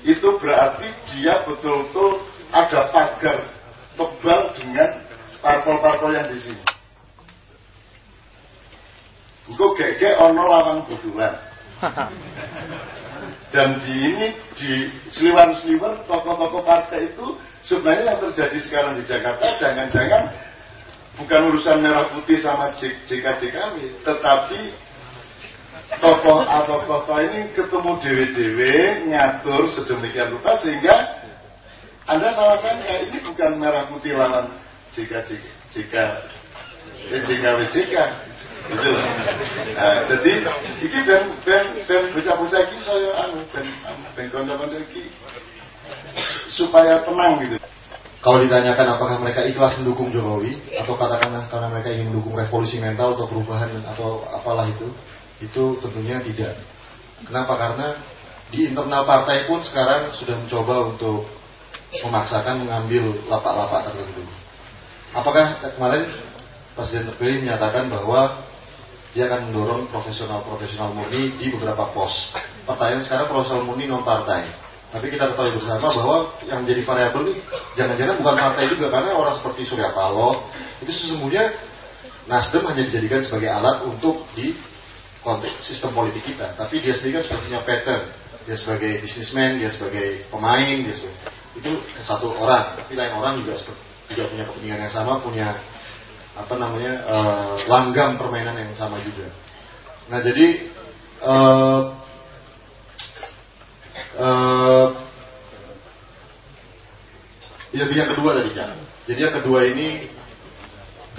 itu berarti dia betul-betul ada pagar tebal dengan parpol-parpol yang di sini. Engkau gege ono lawang budulan. Dan di ini di seliwan-seliwan tokoh-tokoh partai itu sebenarnya yang terjadi sekarang di Jakarta jangan-jangan bukan urusan merah putih sama JKJKW, tetapi tokoh atau tokoh ini ketemu dewe-dewe nyatur sedemikian rupa sehingga anda salah sangka ini bukan merah putih lawan JK JK JKW JK gitu nah, jadi iki ben ben ben bocah-bocah iki saya anu ben ben kanca-kanca iki supaya tenang gitu kalau ditanyakan apakah mereka ikhlas mendukung Jokowi atau katakanlah karena mereka ingin mendukung revolusi mental atau perubahan atau apalah itu, itu tentunya tidak. Kenapa? Karena di internal partai pun sekarang sudah mencoba untuk memaksakan mengambil lapak-lapak tertentu. Apakah kemarin Presiden terpilih menyatakan bahwa dia akan mendorong profesional-profesional murni di beberapa pos. Pertanyaan sekarang profesional murni non partai tapi kita ketahui bersama bahwa yang jadi variabel ini jangan-jangan bukan partai juga karena orang seperti Surya Paloh itu sesungguhnya Nasdem hanya dijadikan sebagai alat untuk di konteks sistem politik kita. Tapi dia sendiri kan sudah punya pattern. Dia sebagai bisnismen, dia sebagai pemain, dia sebagai, itu satu orang. Tapi lain orang juga juga punya kepentingan yang sama, punya apa namanya uh, langgam permainan yang sama juga. Nah jadi uh, uh, ya yang kedua tadi kan. Jadi yang kedua ini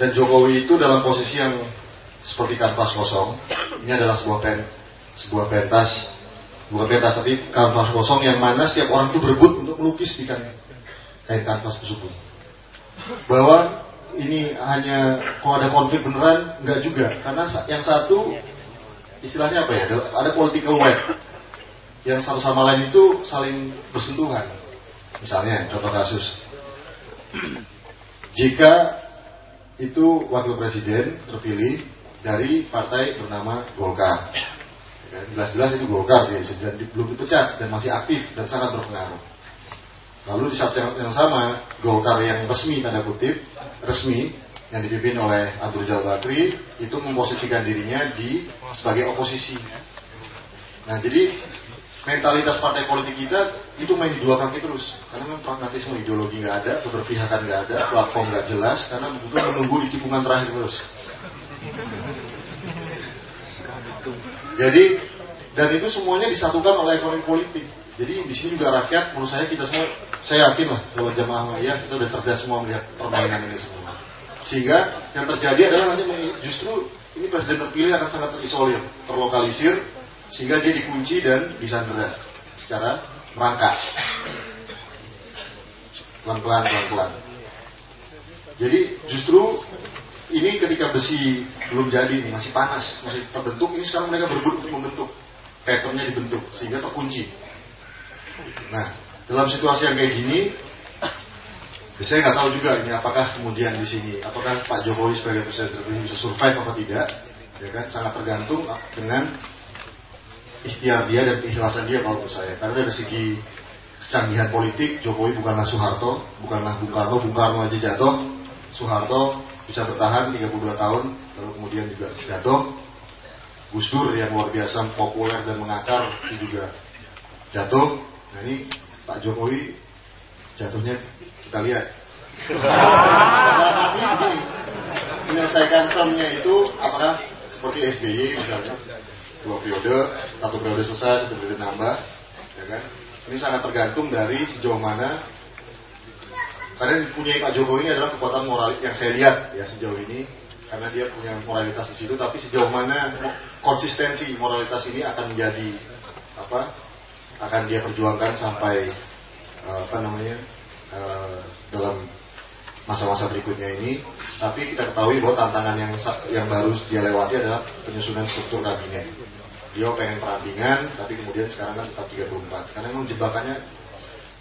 dan Jokowi itu dalam posisi yang seperti kanvas kosong. Ini adalah sebuah pen, sebuah pentas, bukan pentas tapi kanvas kosong yang mana setiap orang itu berebut untuk melukis di kan kain kanvas tersebut. Bahwa ini hanya kalau ada konflik beneran enggak juga karena yang satu istilahnya apa ya ada political web yang satu sama lain itu saling bersentuhan. Misalnya, contoh kasus. Jika itu wakil presiden terpilih dari partai bernama Golkar. Ya, jelas-jelas itu Golkar ya, belum dipecat dan masih aktif dan sangat berpengaruh. Lalu di saat yang sama, Golkar yang resmi, tanda kutip, resmi, yang dipimpin oleh Abdul Jalal Bakri, itu memposisikan dirinya di sebagai oposisi. Nah, jadi mentalitas partai politik kita itu main di dua kaki terus. Karena memang pragmatisme ideologi nggak ada keberpihakan nggak ada platform nggak jelas karena menunggu di tikungan terakhir terus. Jadi dan itu semuanya disatukan oleh ekonomi politik jadi di sini juga rakyat menurut saya kita semua saya yakin lah kalau jamaah ya kita udah cerdas semua melihat permainan ini semua. Sehingga yang terjadi adalah nanti justru ini presiden terpilih akan sangat terisolir terlokalisir sehingga dia dikunci dan disandera secara merangkak. Pelan-pelan pelan-pelan. Jadi justru ini ketika besi belum jadi masih panas masih terbentuk ini sekarang mereka berebut untuk membentuk patternnya dibentuk sehingga terkunci nah dalam situasi yang kayak gini saya nggak tahu juga ini apakah kemudian di sini apakah Pak Jokowi sebagai presiden terpilih bisa survive apa tidak ya kan sangat tergantung dengan ikhtiar dia dan keikhlasan dia kalau menurut saya. Karena dari segi kecanggihan politik, Jokowi bukanlah Soeharto, bukanlah Bung Karno, Bung Karno aja jatuh, Soeharto bisa bertahan 32 tahun, lalu kemudian juga jatuh. Gus Dur yang luar biasa populer dan mengakar itu juga jatuh. Nah ini Pak Jokowi jatuhnya kita lihat. Karena menyelesaikan termnya itu apakah seperti SBY misalnya dua periode, satu periode selesai, satu periode nambah, ya kan? Ini sangat tergantung dari sejauh mana karena punya Pak Jokowi ini adalah kekuatan moral yang saya lihat ya sejauh ini karena dia punya moralitas di situ tapi sejauh mana konsistensi moralitas ini akan menjadi apa akan dia perjuangkan sampai eh, apa namanya uh, dalam masa-masa berikutnya ini. Tapi kita ketahui bahwa tantangan yang yang baru dia lewati adalah penyusunan struktur kabinet. Dia pengen perandingan tapi kemudian sekarang kan tetap 34 karena memang jebakannya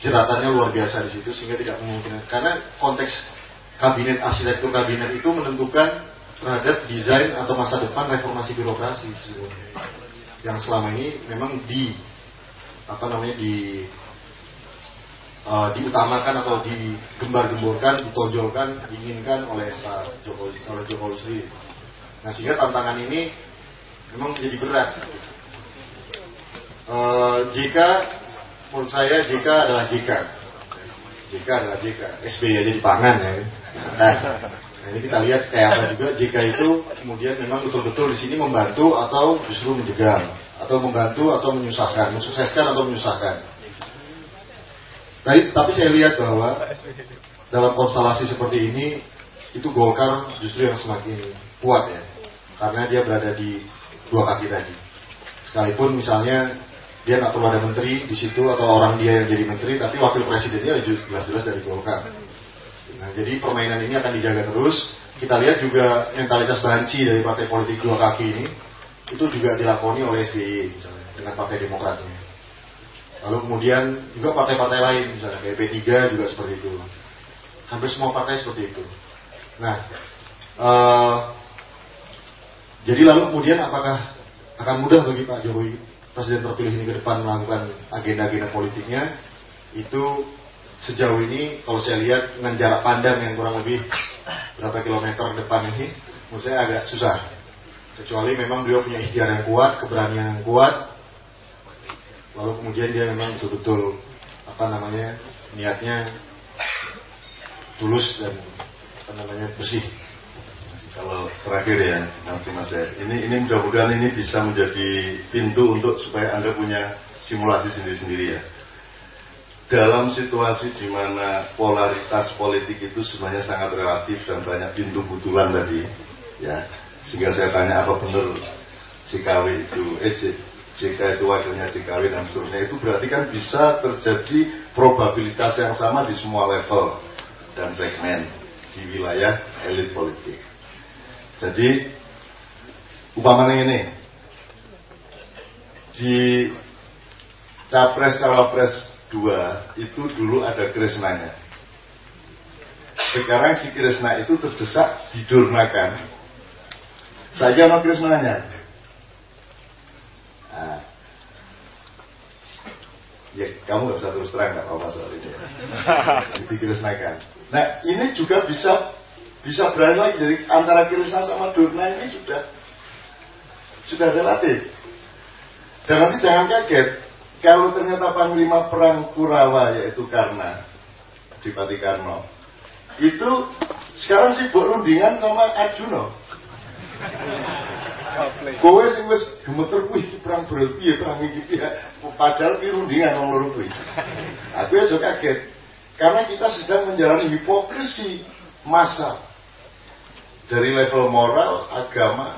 jeratannya luar biasa di situ sehingga tidak memungkinkan. Karena konteks kabinet arsitektur kabinet itu menentukan terhadap desain atau masa depan reformasi birokrasi sebenarnya. Yang selama ini memang di apa namanya di uh, diutamakan atau digembar-gemborkan, ditonjolkan, diinginkan oleh Pak Jokowi oleh Jokowi sendiri. Nah sehingga tantangan ini memang menjadi berat. E, jika menurut saya jika adalah jika jika adalah jika SBY aja dipangan ya. Nah, nah ini kita lihat kayak apa juga jika itu kemudian memang betul-betul di sini membantu atau justru menjegal atau membantu atau menyusahkan, mensukseskan atau menyusahkan. Nah, tapi saya lihat bahwa dalam konstelasi seperti ini itu Golkar justru yang semakin kuat ya karena dia berada di dua kaki tadi. Sekalipun misalnya dia nggak perlu ada menteri di situ atau orang dia yang jadi menteri, tapi wakil presidennya jelas-jelas dari Golkar. Nah, jadi permainan ini akan dijaga terus. Kita lihat juga mentalitas banci dari partai politik dua kaki ini itu juga dilakoni oleh SBY misalnya dengan partai Demokratnya. Lalu kemudian juga partai-partai lain misalnya kayak P3 juga seperti itu. Hampir semua partai seperti itu. Nah, uh, jadi lalu kemudian apakah akan mudah bagi Pak Jokowi presiden terpilih ini ke depan melakukan agenda-agenda politiknya? Itu sejauh ini kalau saya lihat dengan jarak pandang yang kurang lebih berapa kilometer depan ini, menurut saya agak susah. Kecuali memang beliau punya ikhtiar yang kuat, keberanian yang kuat, lalu kemudian dia memang betul-betul apa namanya niatnya tulus dan apa namanya bersih. Kalau terakhir ya, nanti Mas ya, ini ini mudah-mudahan ini bisa menjadi pintu untuk supaya anda punya simulasi sendiri-sendiri ya. Dalam situasi di mana polaritas politik itu sebenarnya sangat relatif dan banyak pintu butulan tadi, ya, sehingga saya tanya apa benar CKW itu, eh, jika itu wakilnya JKW dan seterusnya itu berarti kan bisa terjadi probabilitas yang sama di semua level dan segmen di wilayah elit politik. Jadi umpamanya ini di capres cawapres 2 itu dulu ada Kresnanya. Sekarang si Kresna itu terdesak didurnakan. Saya mau Kresnanya Nah, ya kamu nggak usah terus terang nggak apa-apa soal ini. Ya. Dikrisnakan. Nah ini juga bisa bisa berani lagi jadi antara Krishna sama Durna ini sudah sudah relatif. Dan nanti jangan kaget kalau ternyata panglima perang Kurawa yaitu Karna Dipati Karno itu sekarang sibuk rundingan sama Arjuno Kowe sing wis gemeter kuwi iki perang berat piye perang iki piye padahal ki rundingan wong loro kuwi. Aku aja kaget karena kita sedang menjalani hipokrisi masa dari level moral, agama,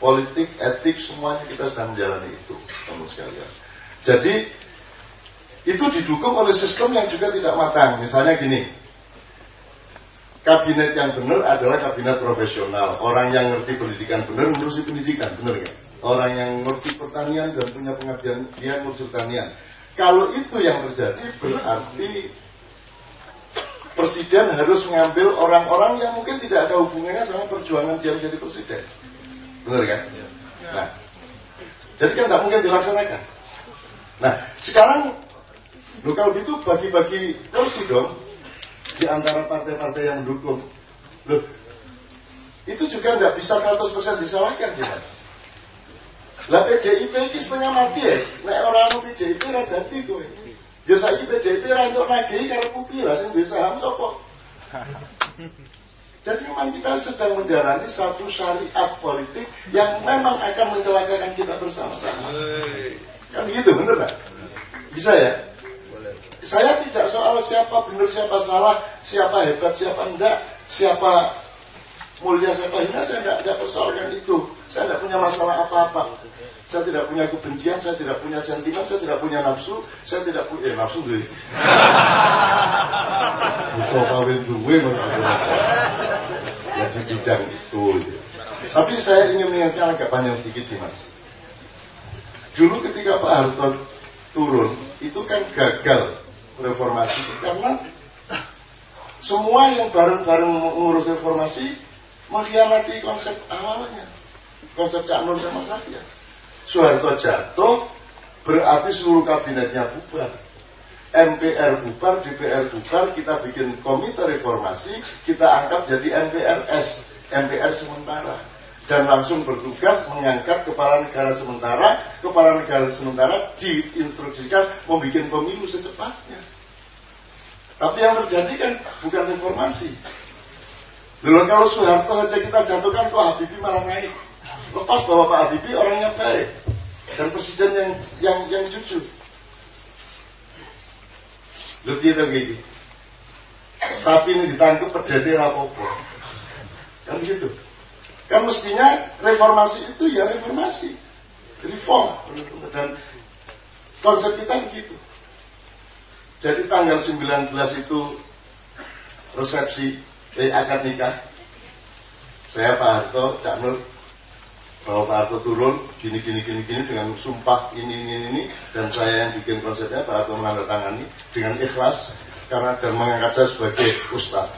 politik, etik semuanya kita sedang menjalani itu, teman sekalian. Jadi itu didukung oleh sistem yang juga tidak matang. Misalnya gini, kabinet yang benar adalah kabinet profesional. Orang yang ngerti pendidikan benar ngurusi pendidikan, benar ya? Orang yang ngerti pertanian dan punya pengabdian dia ngurus pertanian. Kalau itu yang terjadi berarti presiden harus mengambil orang-orang yang mungkin tidak ada hubungannya sama perjuangan dia menjadi presiden. Benar kan? Ya. Nah, jadi kan tidak mungkin dilaksanakan. Nah, sekarang, lo kalau gitu bagi-bagi kursi dong, di antara partai-partai yang mendukung. Loh, itu juga tidak bisa 100% disalahkan jelas. Lah PDIP ini setengah mati ya. Nek orang PDIP ra dadi kowe. Ya saiki PDIP ra entuk nagih karo pira sing duwe saham sapa? Jadi memang kita sedang menjalani satu syariat politik yang memang akan mencelakakan kita bersama-sama. Kan begitu, bener nggak? Bisa ya? Saya tidak soal siapa benar, siapa salah, siapa hebat, siapa enggak, siapa mulia, siapa hina, saya tidak, tidak persoalkan itu. Saya tidak punya masalah apa-apa. Saya tidak punya kebencian, saya tidak punya sentimen, saya tidak punya nafsu, saya tidak punya eh, nafsu deh. Bisa kawin duwe Ya di bidang itu. Tapi saya ingin mengingatkan agak panjang sedikit mas. Dulu ketika Pak Harto turun, itu kan gagal reformasi karena semua yang bareng-bareng mengurus reformasi mengkhianati konsep awalnya konsep Cak Nur sama saya Soeharto jatuh berarti seluruh kabinetnya bubar MPR bubar, DPR bubar, kita bikin komite reformasi, kita angkat jadi MPRS, MPR sementara. Dan langsung bertugas mengangkat kepala negara sementara, kepala negara sementara diinstruksikan membuat pemilu secepatnya. Tapi yang terjadi kan bukan reformasi. Lalu kalau Soeharto saja kita jatuhkan kok Habibie malah naik. Lepas bahwa Pak Habibie orangnya baik dan presiden yang yang yang jujur. Lu gitu gini. Sapi ini ditangkap pedete rapopo. Kan gitu. Kan mestinya reformasi itu ya reformasi. Reform. Dan konsep kita begitu. Jadi tanggal 19 itu resepsi eh, akad nikah. Saya Pak Harto, Cak Nur, bahwa Pak Harto turun gini gini gini gini dengan sumpah ini ini ini dan saya yang bikin konsepnya Pak Harto menandatangani dengan ikhlas karena dan mengangkat saya sebagai ustaz.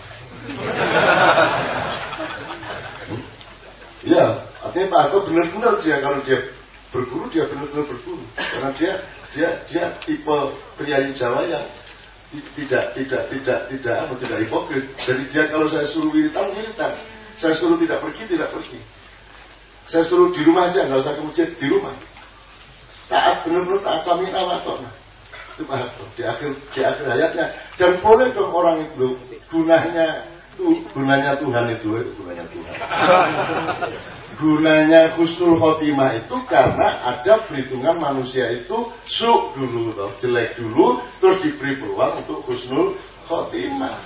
Iya, artinya Pak Harto benar-benar dia kalau dia berguru dia benar-benar berguru karena dia dia dia tipe priayi Jawa yang tidak tidak tidak tidak apa tidak hipokrit. Jadi dia kalau saya suruh wiritan wiritan, saya suruh tidak pergi tidak pergi. Saya suruh di rumah aja nggak usah ke masjid di rumah. Taat benar-benar taat sami rawatona. Itu Pak Harto di akhir di akhir hayatnya dan boleh dong orang itu gunanya itu gunanya Tuhan itu eh, gunanya Tuhan gunanya khusnul khotimah itu karena ada perhitungan manusia itu su dulu toh, jelek dulu terus diberi peluang untuk khusnul khotimah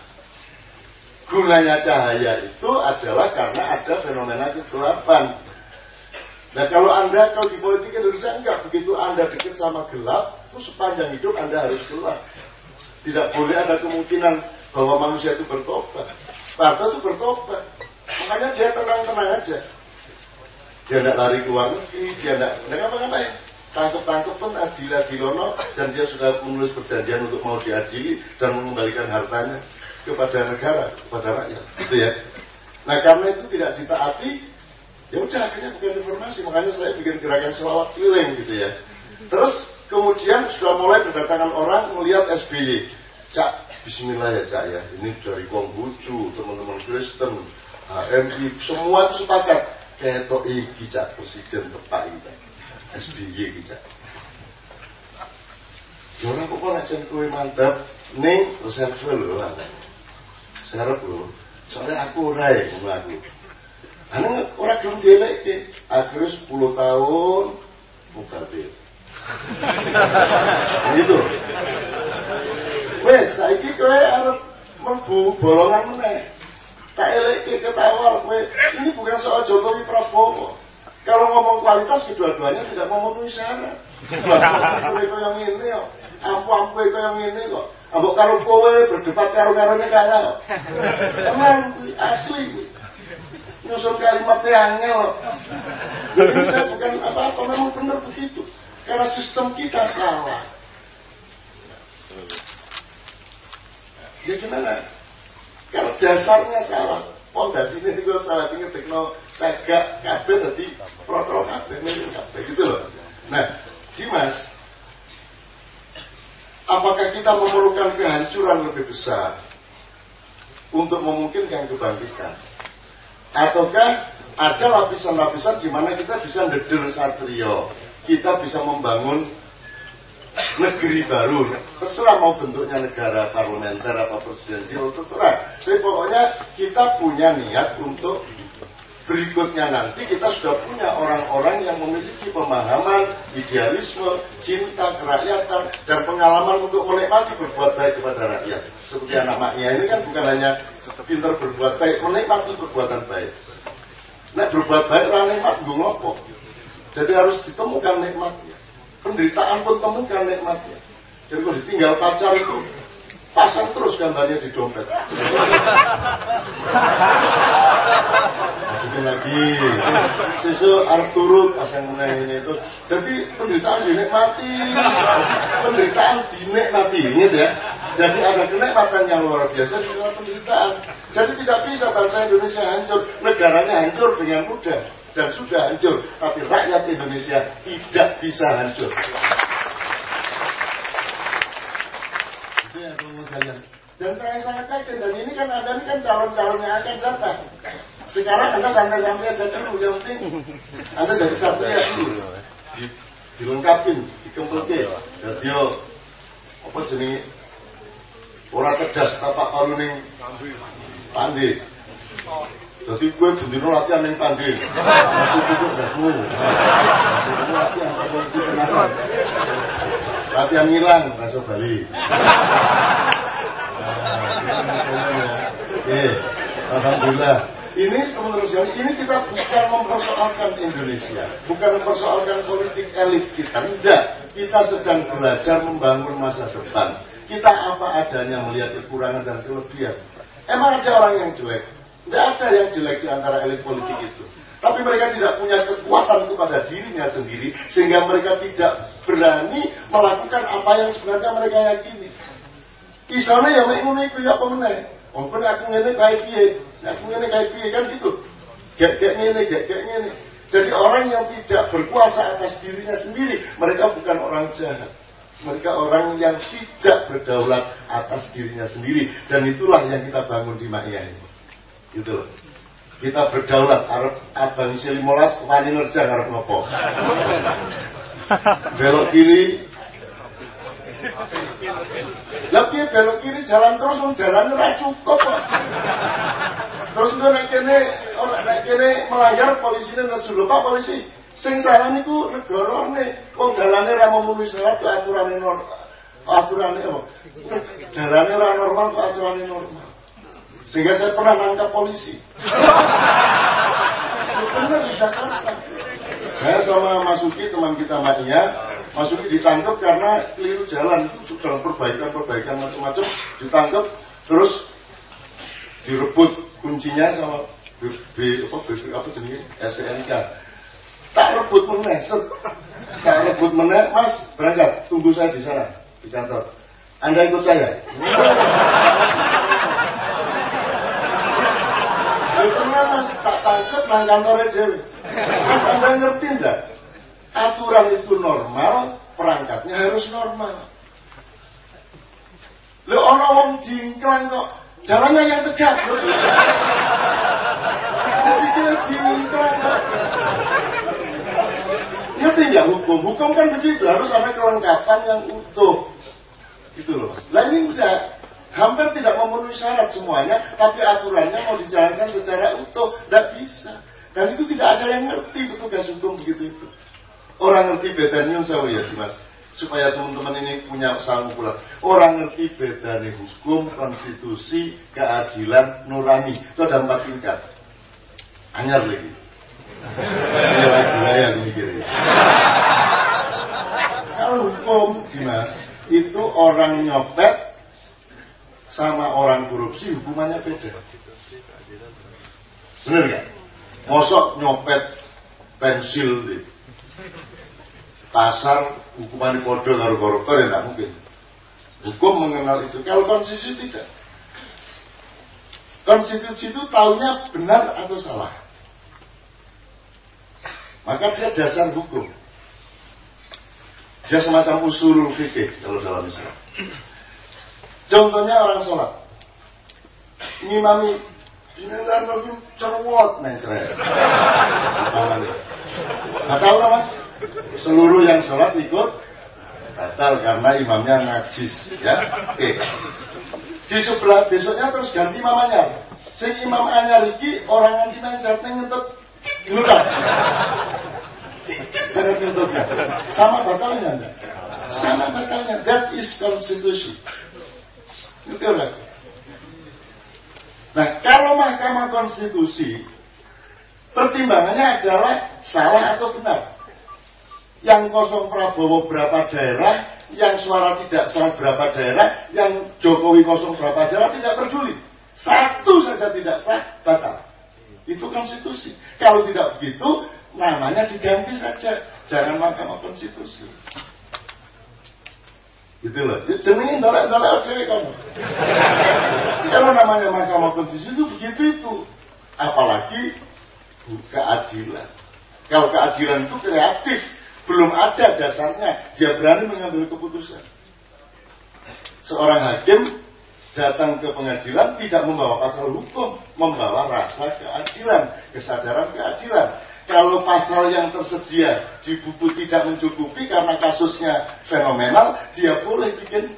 gunanya cahaya itu adalah karena ada fenomena kegelapan Nah kalau anda kalau di politik Indonesia enggak begitu anda dekat sama gelap itu sepanjang hidup anda harus gelap. Tidak boleh ada kemungkinan bahwa manusia itu bertobat. Parto itu bertobat. Makanya dia tenang-tenang aja. Dia tidak lari keluar negeri, dia tidak ngapa-ngapain. Tangkep-tangkep pun adil adilono dan dia sudah menulis perjanjian untuk mau diadili dan mengembalikan hartanya kepada negara, kepada rakyat. Gitu ya. Nah karena itu tidak ditaati, ya udah akhirnya bukan informasi. Makanya saya bikin gerakan selawat keliling gitu ya. Terus kemudian sudah mulai berdatangan orang melihat SBY. Cak, Bismillah ya Cak ya, ini dari Konghucu, teman-teman Kristen, HMI, semua itu sepakat. Kayak iki Cak, Presiden tepat ini Cak. SBY Cak. Ya orang kok nak kue mantap, nih reserve loh, serap loh. Soalnya aku rai, ngomong aku. Ane orang belum dielek akhirnya 10 tahun mukadir. gitu. Wes, saiki kowe arep mlebu bolongan meneh. Tak eleke ketawa kowe. Ini bukan soal Jokowi Prabowo. Kalau ngomong kualitas kedua-duanya tidak memenuhi syarat. Kowe koyo ngene kok. Ampu-ampu koyo ngene kok. Ambok karo kowe berdebat karo karone kalah. Emang asli kuwi. Nyusun kalimatnya angel. Ini saya bukan apa-apa, memang benar begitu. Karena sistem kita salah. Ya gimana? Kalau dasarnya salah, ini juga salah tinggi tekno cagak kabel tadi protokol kabel ini kabel gitu loh. Nah, Dimas, apakah kita memerlukan kehancuran lebih besar untuk memungkinkan kebangkitan? Ataukah ada lapisan-lapisan di mana kita bisa ndeder satrio, kita bisa membangun negeri baru terserah mau bentuknya negara parlementer apa presidensial terserah tapi pokoknya kita punya niat untuk berikutnya nanti kita sudah punya orang-orang yang memiliki pemahaman, idealisme, cinta kerakyatan dan pengalaman untuk menikmati berbuat baik kepada rakyat. Seperti anak maknya ini kan bukan hanya pintar berbuat baik, menikmati perbuatan baik. Nah berbuat baik orang nikmat gue Jadi harus ditemukan nikmatnya penderitaan pun temukan nikmatnya. Jadi kalau ditinggal pacar itu pasang terus gambarnya di dompet. Masukin lagi. Sesu Arturo pasang menang ini itu. Jadi penderitaan dinikmati. Penderitaan dinikmati, ingat ya. Jadi ada kenikmatan yang luar biasa di dalam penderitaan. Jadi tidak bisa bangsa Indonesia hancur, negaranya hancur dengan mudah dan sudah hancur. Tapi rakyat Indonesia tidak bisa hancur. Itu ya kalian. Dan saya sangat yakin, dan ini kan Anda ini kan calon-calon yang akan datang. Sekarang Anda santai-santai aja dulu, yang penting Anda jadi satu ya dulu. Di, dilengkapin, dikempelke. Jadi apa jenis orang cerdas tapak palu ning pandi. Jadi gue bendino latihan yang pandi. Aku duduk dasmu. Latihan, latihan ngilang, masuk Bali. Oke, Alhamdulillah. ini teman-teman sekalian, ini kita bukan mempersoalkan Indonesia, bukan mempersoalkan politik elit kita, tidak. Kita sedang belajar membangun masa depan. Kita apa adanya melihat kekurangan dan kelebihan. Emang ada orang yang jelek? Tidak ada yang jelek di antara elit politik itu. Tapi mereka tidak punya kekuatan kepada dirinya sendiri sehingga mereka tidak berani melakukan apa yang sebenarnya mereka yakini. Kisahnya ya ngono iku ya meneh. Wong aku ngene kae piye? Aku ngene kae piye kan gitu. Gak gak ngene, gak gak ngene. Jadi orang yang tidak berkuasa atas dirinya sendiri, mereka bukan orang jahat. Mereka orang yang tidak berdaulat atas dirinya sendiri. Dan itulah yang kita bangun di Ma'iyah ini. Gitu loh. Kita berdaulat, Arab abang isi limolas, wani nerja ngarep ngopo. Belok kiri, Lebih belok kiri jalan terus wong jalan ora cukup. Terus gue nek kene ora nek kene melanggar polisine nesu lho Pak polisi. Sing salah niku negarane wong dalane ora memenuhi syarat aturane normal. Aturane apa? Dalane ora normal kok aturane normal. Sehingga saya pernah nangkap polisi. Benar di Jakarta. Saya sama Masuki teman kita Mania Masuki ditangkap karena keliru jalan itu dalam perbaikan-perbaikan macam-macam ditangkap terus direbut kuncinya sama B, B apa B, apa jenis SNK tak rebut meneh tak rebut meneh mas berangkat tunggu saya di sana di kantor. Anda ikut saya itu mas tak tangkap nang kantornya dewi mas anda ngerti enggak aturan itu normal, perangkatnya harus normal. Lo ono wong jingklang kok jalannya yang tegak. Mesti kira jingklang. Ngerti ya hukum? Hukum kan begitu, harus ada kelengkapan yang utuh. Gitu loh ini udah hampir tidak memenuhi syarat semuanya, tapi aturannya mau dijalankan secara utuh, tidak bisa. Dan itu tidak ada yang ngerti petugas hukum begitu itu. Orang ngerti bedanya saya ya Mas supaya teman-teman ini punya sangkulan. Orang ngerti bedanya hukum, konstitusi, keadilan, nurani. Itu ada empat tingkat. Anyar lagi. Gila-gila mikir. Kalau hukum, Dimas, itu orang nyopet sama orang korupsi hukumannya beda. Bener nggak? Mosok nyopet pensil pasar hukuman di podo karo koruptor ya tidak mungkin. Hukum mengenal itu. Kalau konstitusi tidak. Konstitusi itu tahunya benar atau salah? Maka dia dasar hukum. Dia semacam usul fikih kalau dalam Islam contohnya orang sholat. Ngimami lagi cerwot mencret. Tahu lah mas. Seluruh yang sholat ikut batal karena imamnya najis ya. Oke. Di sebelah besoknya terus ganti mamanya sing imam anyar iki orang nanti mencret ngentut nurah sama batalnya sama batalnya. That is constitution itu lah nah kalau mahkamah konstitusi pertimbangannya adalah salah atau benar yang kosong Prabowo berapa daerah, yang suara tidak sah berapa daerah, yang Jokowi kosong berapa daerah tidak peduli. Satu saja tidak sah, batal. Itu konstitusi. Kalau tidak begitu, namanya diganti saja. Jangan Mahkamah Konstitusi. Gitu loh. Ya, jenengin dolek-dolek oke kamu. Kalau namanya Mahkamah Konstitusi itu begitu itu. Apalagi keadilan. Kalau keadilan itu kreatif, belum ada dasarnya, dia berani mengambil keputusan. Seorang hakim datang ke pengadilan tidak membawa pasal hukum, membawa rasa keadilan, kesadaran keadilan. Kalau pasal yang tersedia di buku tidak mencukupi karena kasusnya fenomenal, dia boleh bikin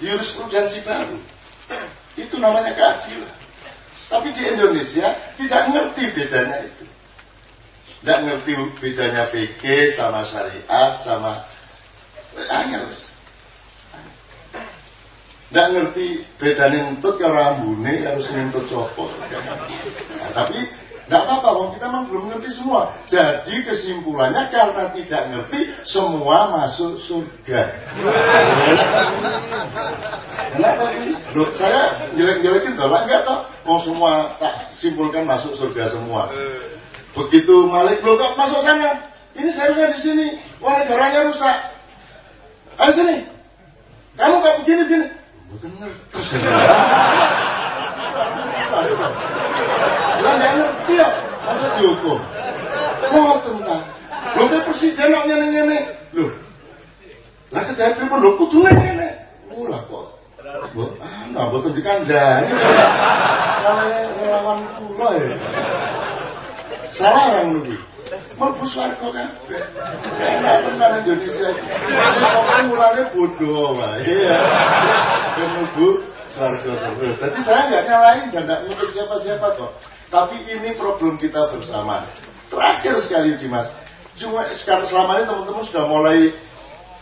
jurisprudensi baru. Itu namanya keadilan. Tapi di Indonesia tidak ngerti bedanya itu. Tidak ngerti bedanya fikih sama syariat sama angel. nggak ngerti beda ngentut ke rambune harus ngentut sopo. Nah, tapi nggak apa-apa, wong kita memang belum ngerti semua. Jadi kesimpulannya karena tidak ngerti semua masuk surga. Enak tapi, loh, saya jelek-jelekin toh, lah enggak toh. Mau semua tak simpulkan masuk surga semua. Begitu Malik, loh kok masuk sana? Ini seharusnya di sini. Wah negaranya rusak. Ayo sini. Kamu kok begini begini. Betul ngerti. Lah nggak ngerti ya. Masa dihukum. Mau tentang. Lho kayak presiden kok ngene-ngene. Loh. Lah kedai pun lho kok. Ah, nah, betul dikandani. Kalau relawan kula ya. Salah orang nunggu. Mlebu swarga kabeh. Enak Indonesia. Kok mulane bodoh wae. Iya. Mlebu swarga terus. Jadi saya nggak nyalain dan nggak nyuruh siapa-siapa kok. Tapi ini problem kita bersama. Terakhir sekali Dimas. Cuma sekarang selama ini teman-teman sudah mulai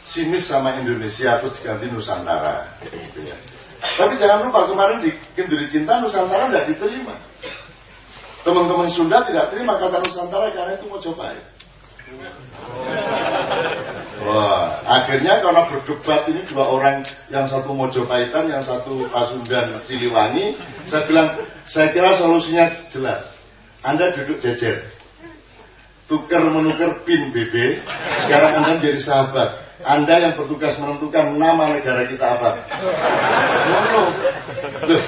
sinis sama Indonesia terus diganti Nusantara. Gitu ya. Tapi jangan lupa kemarin di Kenduri Cinta Nusantara nggak diterima. Teman-teman Sunda tidak terima kata Nusantara karena itu mau coba ya. Wah, akhirnya karena berdebat ini dua orang, yang satu Mojopahitan, yang satu Pasundan Siliwangi, saya bilang, saya kira solusinya jelas. Anda duduk jejer, tukar menukar pin BB, sekarang Anda jadi sahabat. Anda yang bertugas menentukan nama negara kita apa. Loh,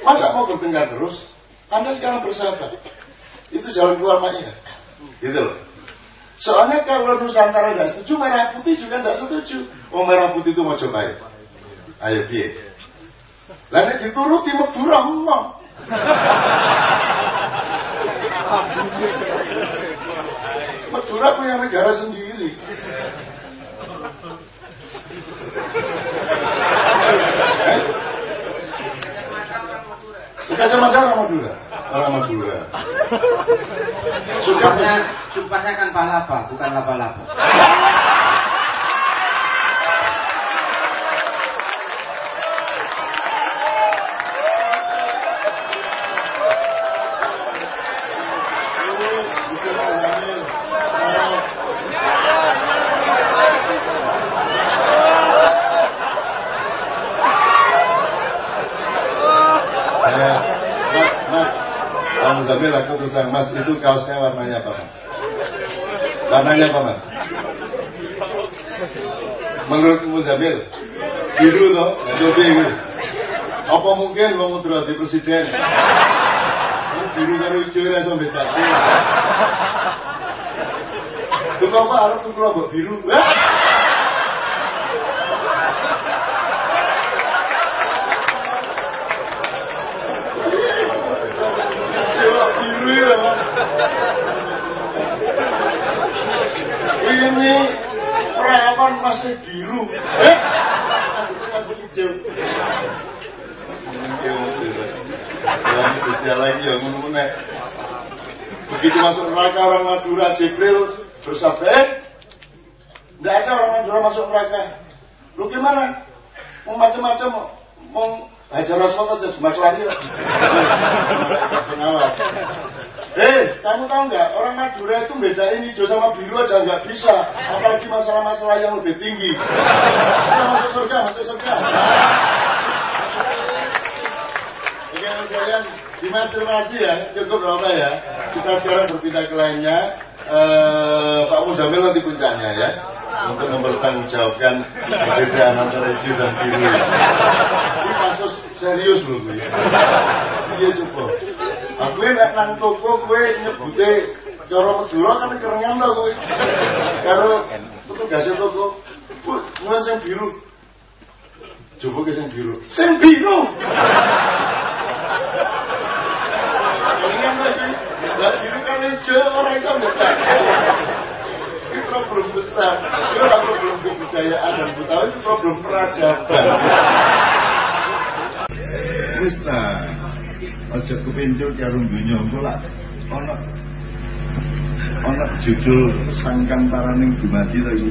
masa mau bertengkar terus? Anda sekarang bersahabat. Itu jalan keluar maknya. Gitu loh. Soalnya kalau Nusantara nggak setuju, merah putih juga nggak setuju. Oh merah putih itu mau cobain. Ayo dia. Lalu dituruti Madura emang. Madura punya negara sendiri. Eh? Kacamata orang Madura. Madura. Supasnya, supasnya kan palapa, bukan lapa-lapa. Saya, mas, mas, Muzamil aku terus mas itu kaosnya warnanya apa mas? Warnanya apa mas? Menurut Muzamil, biru toh, itu biru. Apa mungkin mau di presiden? Biru karo hijau ya sampai tadi. Tuh apa harus kelompok biru? Mas. Ini perawan masih biru. Eh? Ya, ya ngono meneh. Begitu masuk neraka orang Madura Jibril bersabda, eh, tidak ada orang Madura masuk neraka. Lu gimana? Mau macam-macam, mau Hajar Rasulullah aja cuma lari pengawas. Eh, kamu tahu nggak orang Madura itu bedain hijau sama biru aja nggak bisa, apalagi masalah-masalah yang lebih tinggi. Masuk surga, masuk surga. Oke, sekalian, Dimas terima kasih ya, cukup berapa ya. Kita sekarang berpindah ke lainnya. Eh, Pak Muzamil nanti puncaknya ya untuk mempertanggungjawabkan perbedaan antara hijau dan biru. Ini kasus serius loh gue. Iya coba. Aku nek nang toko gue nyebute cara Madura kan kerengan to kowe. Karo petugas toko, "Bu, nuwun sing biru." Coba ke sing biru. Sing biru. Kerengan iki. Lah biru kan hijau ora iso ngetek. Problem besar. Ini adalah problem kebudayaan dan budaya itu problem peradaban. Wis ta. Aja kepencil karo donya engko lak ana ana judul sangkan paraning dumadi to.